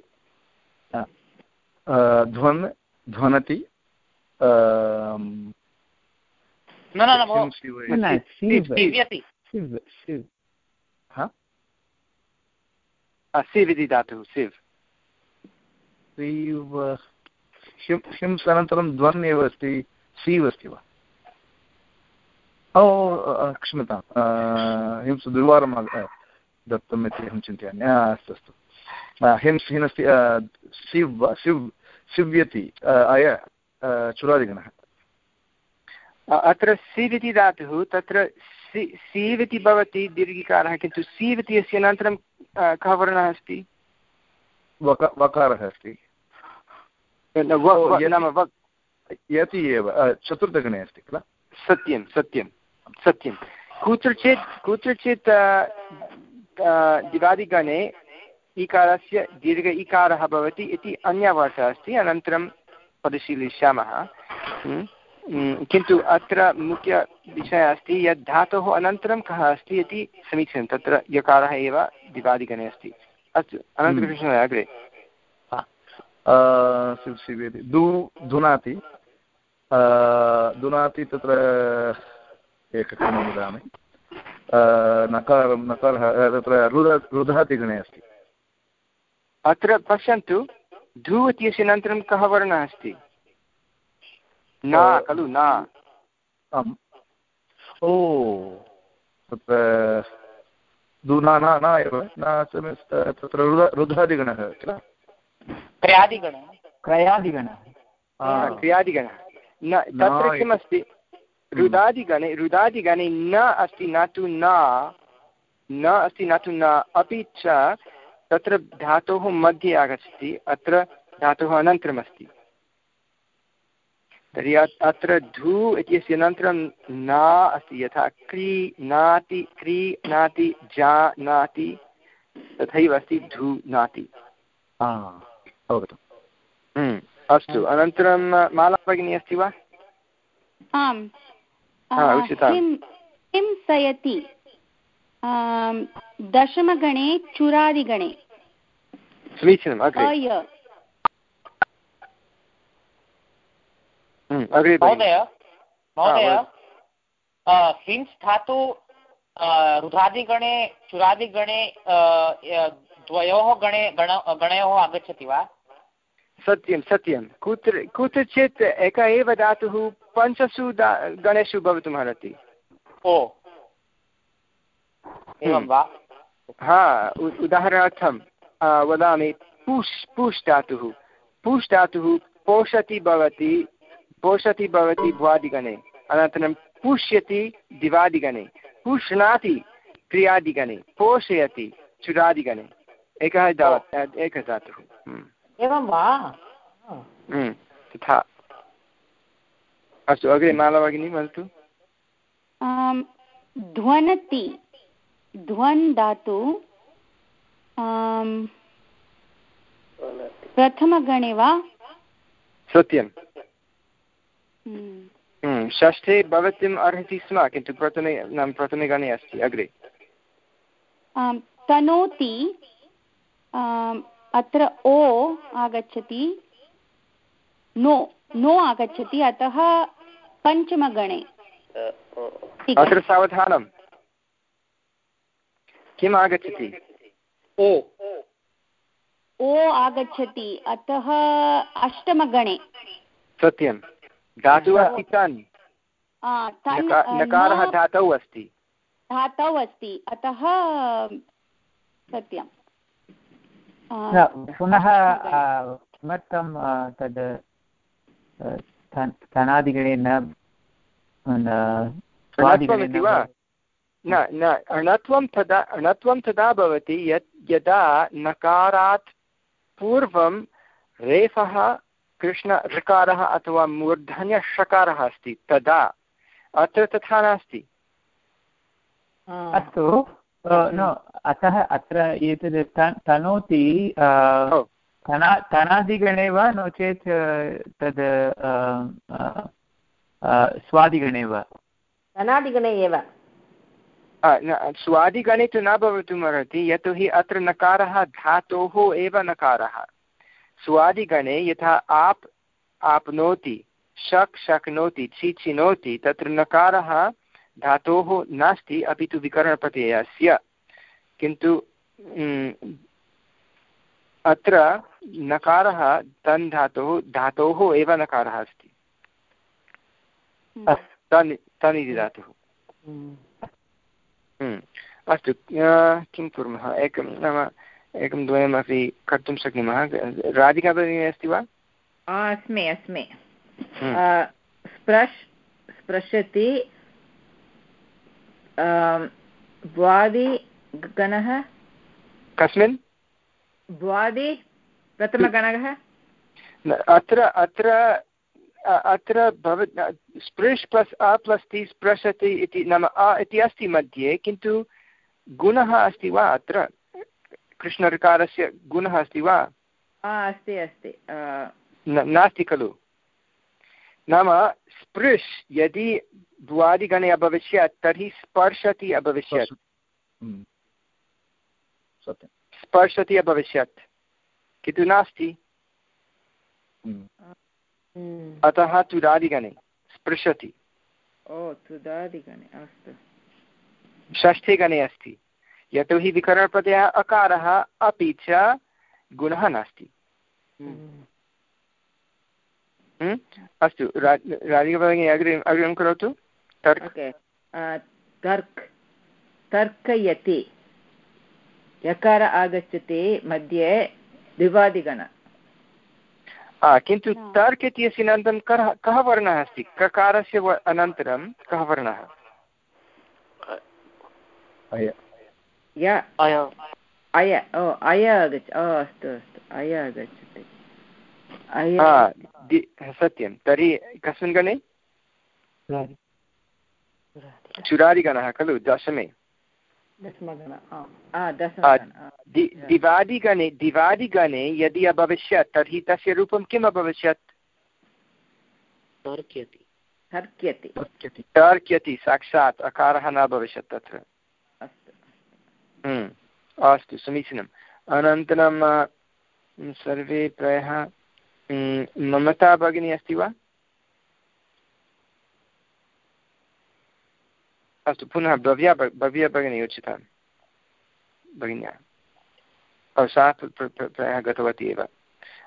[SPEAKER 6] ध्वन् ध्वनति।
[SPEAKER 1] सिव् इति धातुः सिव्।
[SPEAKER 6] हिंस् अनन्तरं द्वन् एव अस्ति सीव् अस्ति वा? ओ क्षम्यतां हिंस् द्विवारं दत्तम् इति अहं चिन्तयामि। अस्तु अस्तु। हिंस् हिनस्ति सिव् वा सिव् सिव्यति अय चुरादिगणः।
[SPEAKER 1] अत्र सिव् इति धातुः तत्र सि सीव् इति भवति दीर्घिकारः किन्तु सीव् इति अस्य अनन्तरं कः वर्णः अस्ति?
[SPEAKER 6] वकारः अस्ति। यति एव चतुर्थगणे अस्ति किल?
[SPEAKER 1] सत्यं सत्यं सत्यं। कुत्रचित् कुत्रचित् दिवादिगणे इकारस्य दीर्घ इकारः भवति इति अन्यवार्ता अस्ति अनन्तरं परिशीलिष्यामः। किन्तु अत्र मुख्यविषयः अस्ति यत् धातोः अनन्तरं कः अस्ति इति समीचीनं तत्र यकारः एव दिवादिगणे अस्ति। अस्तु अनन्तकृष्ण अग्रे।
[SPEAKER 6] धुनाति दुनाति। तत्र एकक्षणं वदामि नकार नकारः तत्र रुद रुधातिगणे अस्ति।
[SPEAKER 1] अत्र पश्यन्तु धू इत्यस्य अनन्तरं कः वर्णः अस्ति? न खलु न।
[SPEAKER 6] आम्। ओ। तत्र दूना न न एव। न तत्र रुद रुधादिगणः किल?
[SPEAKER 4] क्रयादिगणः।
[SPEAKER 3] क्रयादिगणः।
[SPEAKER 1] क्रियादिगणः। न तत्र किमस्ति? रुदादिगणे रुदादिगणे न अस्ति न तु न न अस्ति न तु न अपि च तत्र धातोः मध्ये आगच्छति अत्र धातोः अनन्तरमस्ति तर्हि अत्र धू इत्यस्य अनन्तरं न अस्ति यथा क्री नाति क्री नाति जा नाति तथैव अस्ति धू नाति
[SPEAKER 6] अवगतम्
[SPEAKER 1] हम्म, अस्तु अनन्तरं माला भगिनी अस्ति वा
[SPEAKER 8] आम्
[SPEAKER 1] किं
[SPEAKER 8] सयति? दशमगणे चुरादिगणे।
[SPEAKER 1] समीचीनम् अग्रे। हम्म,
[SPEAKER 4] महोदय महोदय। हिंस् धातु रुधादिगणे चुरादिगणे द्वयोः गणे गण गणयोः आगच्छति वा?
[SPEAKER 1] सत्यं सत्यं। कुत्र कुत्रचित् एक एव धातुः पञ्चसु दा गणेषु भवितुमर्हति
[SPEAKER 4] ओ। एवं हम्म। वा?
[SPEAKER 1] हा उदाहरणार्थं वदामि पुष् पुष् धातुः। पुष् धातुः पोषति भवति पोषति भवति भ्वादिगणे। अनन्तरं पुष्यति दिवादिगणे। पुष्णाति क्रियादिगणे। पोषयति चुरादिगणे। एकः एकः धातुः। हम्म।
[SPEAKER 4] एवं वा?
[SPEAKER 1] हम्म, तथा। अस्तु अग्रे माला भगिनी वदतु
[SPEAKER 8] ध्वनति। ध्वन् धातु प्रथमगणे वा?
[SPEAKER 1] सत्यं
[SPEAKER 8] हम्म।
[SPEAKER 1] हम्म, षष्ठे भवितुम् अर्हति स्म किन्तु प्रथमे नाम प्रथमे गणे अस्ति अग्रे।
[SPEAKER 8] तनोति। अत्र ओ आगच्छति। नो नो आगच्छति अतः पञ्चमगणे।
[SPEAKER 1] अत्र सावधानं। किम् आगच्छति?
[SPEAKER 4] ओ।
[SPEAKER 8] ओ आगच्छति अतः अष्टमगणे।
[SPEAKER 1] सत्यं। धातुः अस्ति तन्। नकारः धातौ अस्ति।
[SPEAKER 8] धातौ अस्ति अतः सत्यं
[SPEAKER 3] पुनः किमर्थं तद् धनादिगणे न
[SPEAKER 1] न न अणत्वं तदा अणत्वं तदा भवति यत् यदा नकारात् पूर्वं रेफः कृष्ण ऋकारः अथवा मूर्धन्यषकारः अस्ति तदा अत्र तथा नास्ति।
[SPEAKER 3] अस्तु। न अतः अत्र एतद् तनोति तनादिगणे वा नो चेत् तद् स्वादिगणे वा?
[SPEAKER 7] तनादिगणे एव।
[SPEAKER 1] स्वादिगणे तु न भवितुमर्हति यतोहि अत्र नकारः धातोः एव नकारः। स्वादिगणे यथा आप् आप्नोति शक् शक्नोति छि छिनोति तत्र नकारः धातोः नास्ति अपि तु विकरणप्रत्ययस्य। किन्तु अत्र नकारः तन् धातोः धातोः एव नकारः अस्ति। तन् तन् इति धातुः। अस्तु किं कुर्मः? एकं नाम एकं द्वयमपि कर्तुं शक्नुमः। राधिका भगिनी अस्ति वा?
[SPEAKER 9] अस्मि अस्मि। स्प्रश् स्पृशति भ्वादि गणः
[SPEAKER 1] कस्मिन्
[SPEAKER 9] भ्वादि प्रथमगणः
[SPEAKER 1] अत्र अत्र अत्र भव स्पृश् प्लस् अ प्लस् ति स्पृशति इति नाम अ इति अस्ति मध्ये किन्तु गुणः अस्ति वा अत्र कृष्णऋकारस्य गुणः अस्ति वा
[SPEAKER 9] अस्ति अस्ति
[SPEAKER 1] नास्ति खलु नाम स्पृश् यदि द्वादिगणे अभविष्यत् तर्हि स्पर्शति अभविष्यत्। हम्म। स्पर्शति अभविष्यत्। किन्तु नास्ति।
[SPEAKER 6] हम्म।
[SPEAKER 1] अतः तुदादिगणे स्पृशति।
[SPEAKER 9] ओ तुदादिगणे अस्तु।
[SPEAKER 1] षष्ठे गणे अस्ति यतोहि विकरणप्रत्ययः अकारः अपि च गुणः नास्ति। हम्म? अस्तु राधिकाभगिनी अग्रे अग्रिमं करोतु। तर्क।
[SPEAKER 9] तर्क् तर्कयति। यकार आगच्छति मध्ये द्विवादिगण।
[SPEAKER 1] किन्तु तर्क् इत्यस्य अनन्तरं कः कः वर्णः अस्ति? ककारस्य अनन्तरं कः वर्णः?
[SPEAKER 9] अय। अय। ओ अय आगच्छ अस्तु अस्तु अय आगच्छति।
[SPEAKER 1] सत्यं. तर्हि कस्मिन् गणे? चुरादिगणः। खलु? दशमे। दिवादिगणे दिवादिगणे यदि अभविष्यत् तर्हि तस्य रूपं किम् अभविष्यत्? तर्क्यति। साक्षात् अकारः न भविष्यत् तत्र। हम्म, अस्तु समीचीनम्। अनन्तरं सर्वे प्रायः ममता भगिनी अस्ति वा अस्तु पुनः भव्या भव्या भगिनी उचिता भगिन्या सा प्रायः गतवती एव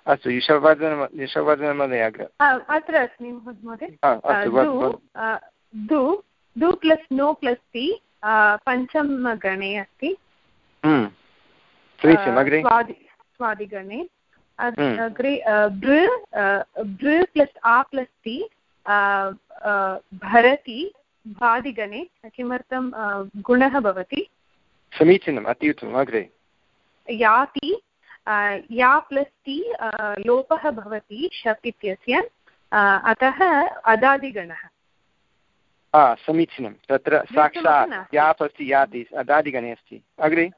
[SPEAKER 1] अस्तु यशवर्धन यशवर्धनमहोदय अग्रे
[SPEAKER 5] अत्र अस्मि महोदय दु दु प्लस् नो प्लस् टि पञ्चमगणे अस्ति। स्वादिगणे अग्रे बृ बृ प्लस् आ प्लस् टि भरति भादिगणे किमर्थं गुणः भवति?
[SPEAKER 1] समीचीनम् अति उत्तमम् अग्रे।
[SPEAKER 5] याति या प्लस् टि लोपः भवति शप् इत्यस्य अतः अदादिगणः।
[SPEAKER 1] समीचीनं तत्र साक्षात् याप् अस्ति याति अदादिगणे अस्ति। अग्रे।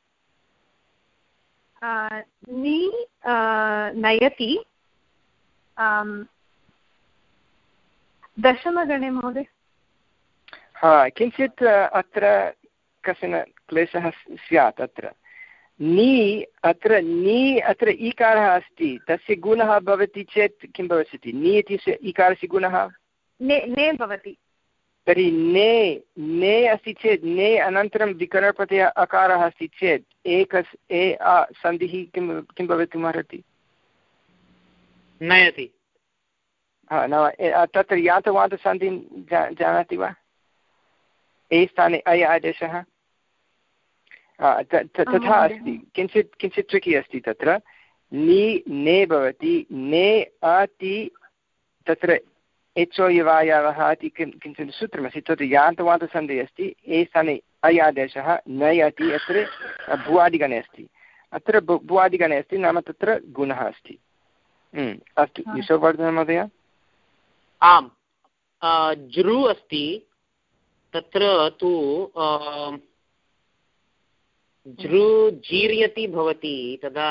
[SPEAKER 5] नि नयति दशमगणे महोदय।
[SPEAKER 1] हा किञ्चित् अत्र कश्चन क्लेशः स्यात् अत्र। नि अत्र नि अत्र ईकारः अस्ति तस्य गुणः भवति चेत् किं भविष्यति? नि इति ईकारस्य गुणः?
[SPEAKER 5] ने भवति।
[SPEAKER 1] तर्हि ने ने अस्ति चेत् ने अनन्तरं विकरणप्रत्ययः अकारः अस्ति चेत् एकस् ए अ सन्धिः किं किं भवितुमर्हति
[SPEAKER 4] नयति।
[SPEAKER 1] हा नाम तत्र यातवादसन्धिं जानाति वा? ए स्थाने अय आदेशः? तथा अस्ति। किञ्चित् किञ्चित् ट्रिकि अस्ति तत्र। नि ने भवति ने अति तत्र एचोयवायावः इति किं किञ्चित् सूत्रमस्ति तत्र यान्तवान्तसन्धिः अस्ति ए स्थाने अय आदेशः नयति अत्र भुवादिगणे अस्ति अत्र भुवादिगणे अस्ति नाम तत्र गुणः अस्ति अस्तु यशोवर्धन महोदय
[SPEAKER 4] आम् जृ अस्ति तत्र तु जृ जीर्यति भवति तदा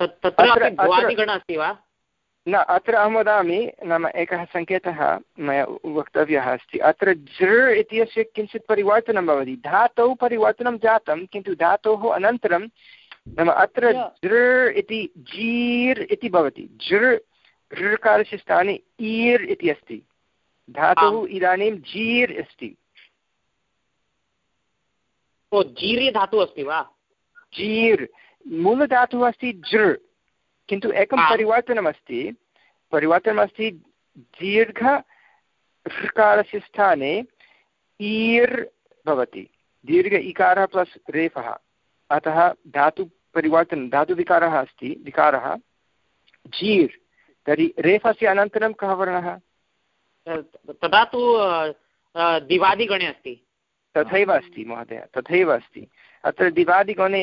[SPEAKER 4] तत्र भुवादिगण अस्ति वा
[SPEAKER 1] न अत्र अहं वदामि नाम एकः सङ्केतः मया वक्तव्यः अस्ति। अत्र जृ इत्यस्य किञ्चित् परिवर्तनं भवति। धातौ परिवर्तनं जातं किन्तु धातोः अनन्तरं नाम अत्र जृ इति जीर् इति भवति। जृ ऋकारस्य स्थाने ईर् इति अस्ति। धातुः इदानीं जीर् अस्ति।
[SPEAKER 4] ओ जीर् धातुः अस्ति वा?
[SPEAKER 1] जीर्। मूलधातुः अस्ति जृ। किन्तु एकं परिवर्तनमस्ति। परिवर्तनमस्ति दीर्घ ऋकारस्य स्थाने ईर् भवति। दीर्घ इकारः प्लस् रेफः। अतः धातुपरिवर्तनं धातुविकारः अस्ति विकारः। जीर् तर्हि रेफस्य अनन्तरं कः वर्णः?
[SPEAKER 4] तदा तु दिवादिगणे अस्ति।
[SPEAKER 1] तथैव अस्ति महोदय तथैव अस्ति। अत्र दिवादिगणे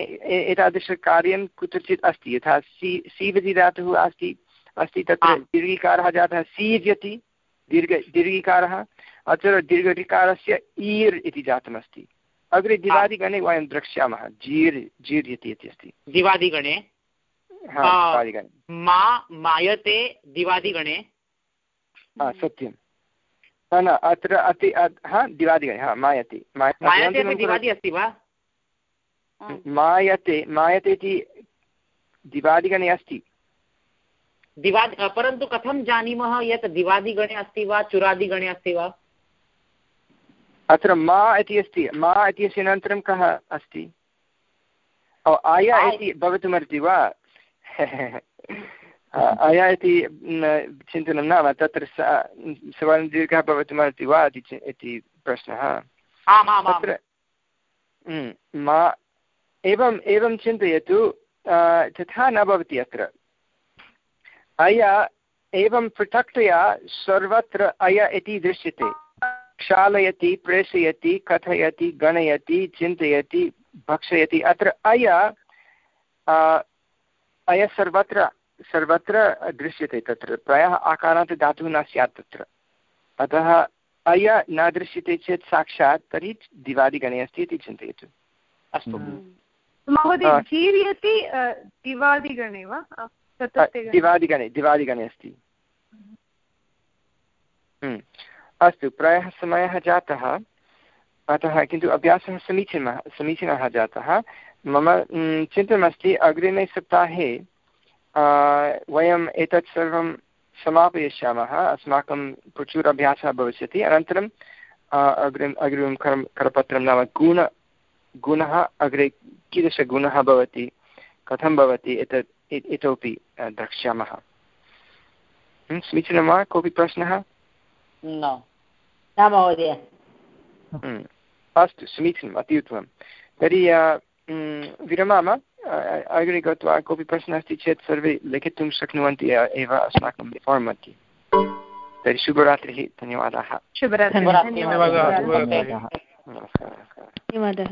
[SPEAKER 1] एतादृशकार्यं कुत्रचित् अस्ति। यथा सी सीवति धातुः अस्ति अस्ति तत्र दीर्घिकारः जातः सीव्यति दीर्घ दीर्घिकारः अत्र दीर्घिकारस्य ईर् इति जातमस्ति। अग्रे दिवादिगणे वयं द्रक्ष्यामः जीर् जीर्यति इति अस्ति।
[SPEAKER 4] दिवादिगणे? मा मायते दिवादिगणे?
[SPEAKER 1] सत्यं। न अत्र अति हा दिवादिगणे हा मायते।
[SPEAKER 4] दिवादि अस्ति वा?
[SPEAKER 1] मायते मायते इति दिवादिगणे अस्ति
[SPEAKER 4] दिवा परन्तु कथं जानीमः यत् दिवादिगणे अस्ति वा चुरादिगणे अस्ति वा
[SPEAKER 1] अत्र मा इति अस्ति मा इत्यस्य अनन्तरं कः अस्ति ओ आया इति भवितुमर्हति वा अया इति चिन्तनं न तत्र सवर्णदीर्घः भवितुमर्हति वा इति प्रश्नः। तत्र मा एवम्, एवं चिन्तयतु तथा न भवति अत्र। अय एवं पृथक्तया सर्वत्र अय इति दृश्यते। क्षालयति, प्रेषयति, कथयति, गणयति, चिन्तयति, भक्षयति। अत्र अय अय सर्वत्र सर्वत्र दृश्यते तत्र। प्रायः आकारात् धातुः न स्यात् तत्र। अतः अय न दृश्यते चेत् साक्षात् तर्हि दिवादिगणे अस्ति इति चिन्तयतु।
[SPEAKER 4] अस्तु।
[SPEAKER 5] महोदय जीर्यति दिवादिगणे वा?
[SPEAKER 1] दिवादिगणे दिवादिगणे अस्ति। हम्म। अस्तु प्रायः समयः जातः। अतः किन्तु अभ्यासः समीचीनः समीचीनः जातः। मम चिन्तनमस्ति अग्रिमे सप्ताहे वयम् एतत् सर्वं समापयिष्यामः। अस्माकं प्रचुराभ्यासः भविष्यति। अनन्तरम् अग्रिम अग्रिमं करं करपत्रं नाम गुण गुणः अग्रे कीदृशगुणः भवति कथं भवति एतत् इतोपि द्रक्ष्यामः। समीचीनं वा? कोऽपि प्रश्नः? अस्तु समीचीनम् अति उत्तमं तर्हि विरमाम। अग्रे गत्वा कोऽपि प्रश्नः अस्ति चेत् सर्वे लिखितुं शक्नुवन्ति एव अस्माकं फार्म् मध्ये। तर्हि शुभरात्रिः धन्यवादाः।
[SPEAKER 5] धन्यवादः।
[SPEAKER 1] नमस्कारः
[SPEAKER 7] धन्यवादः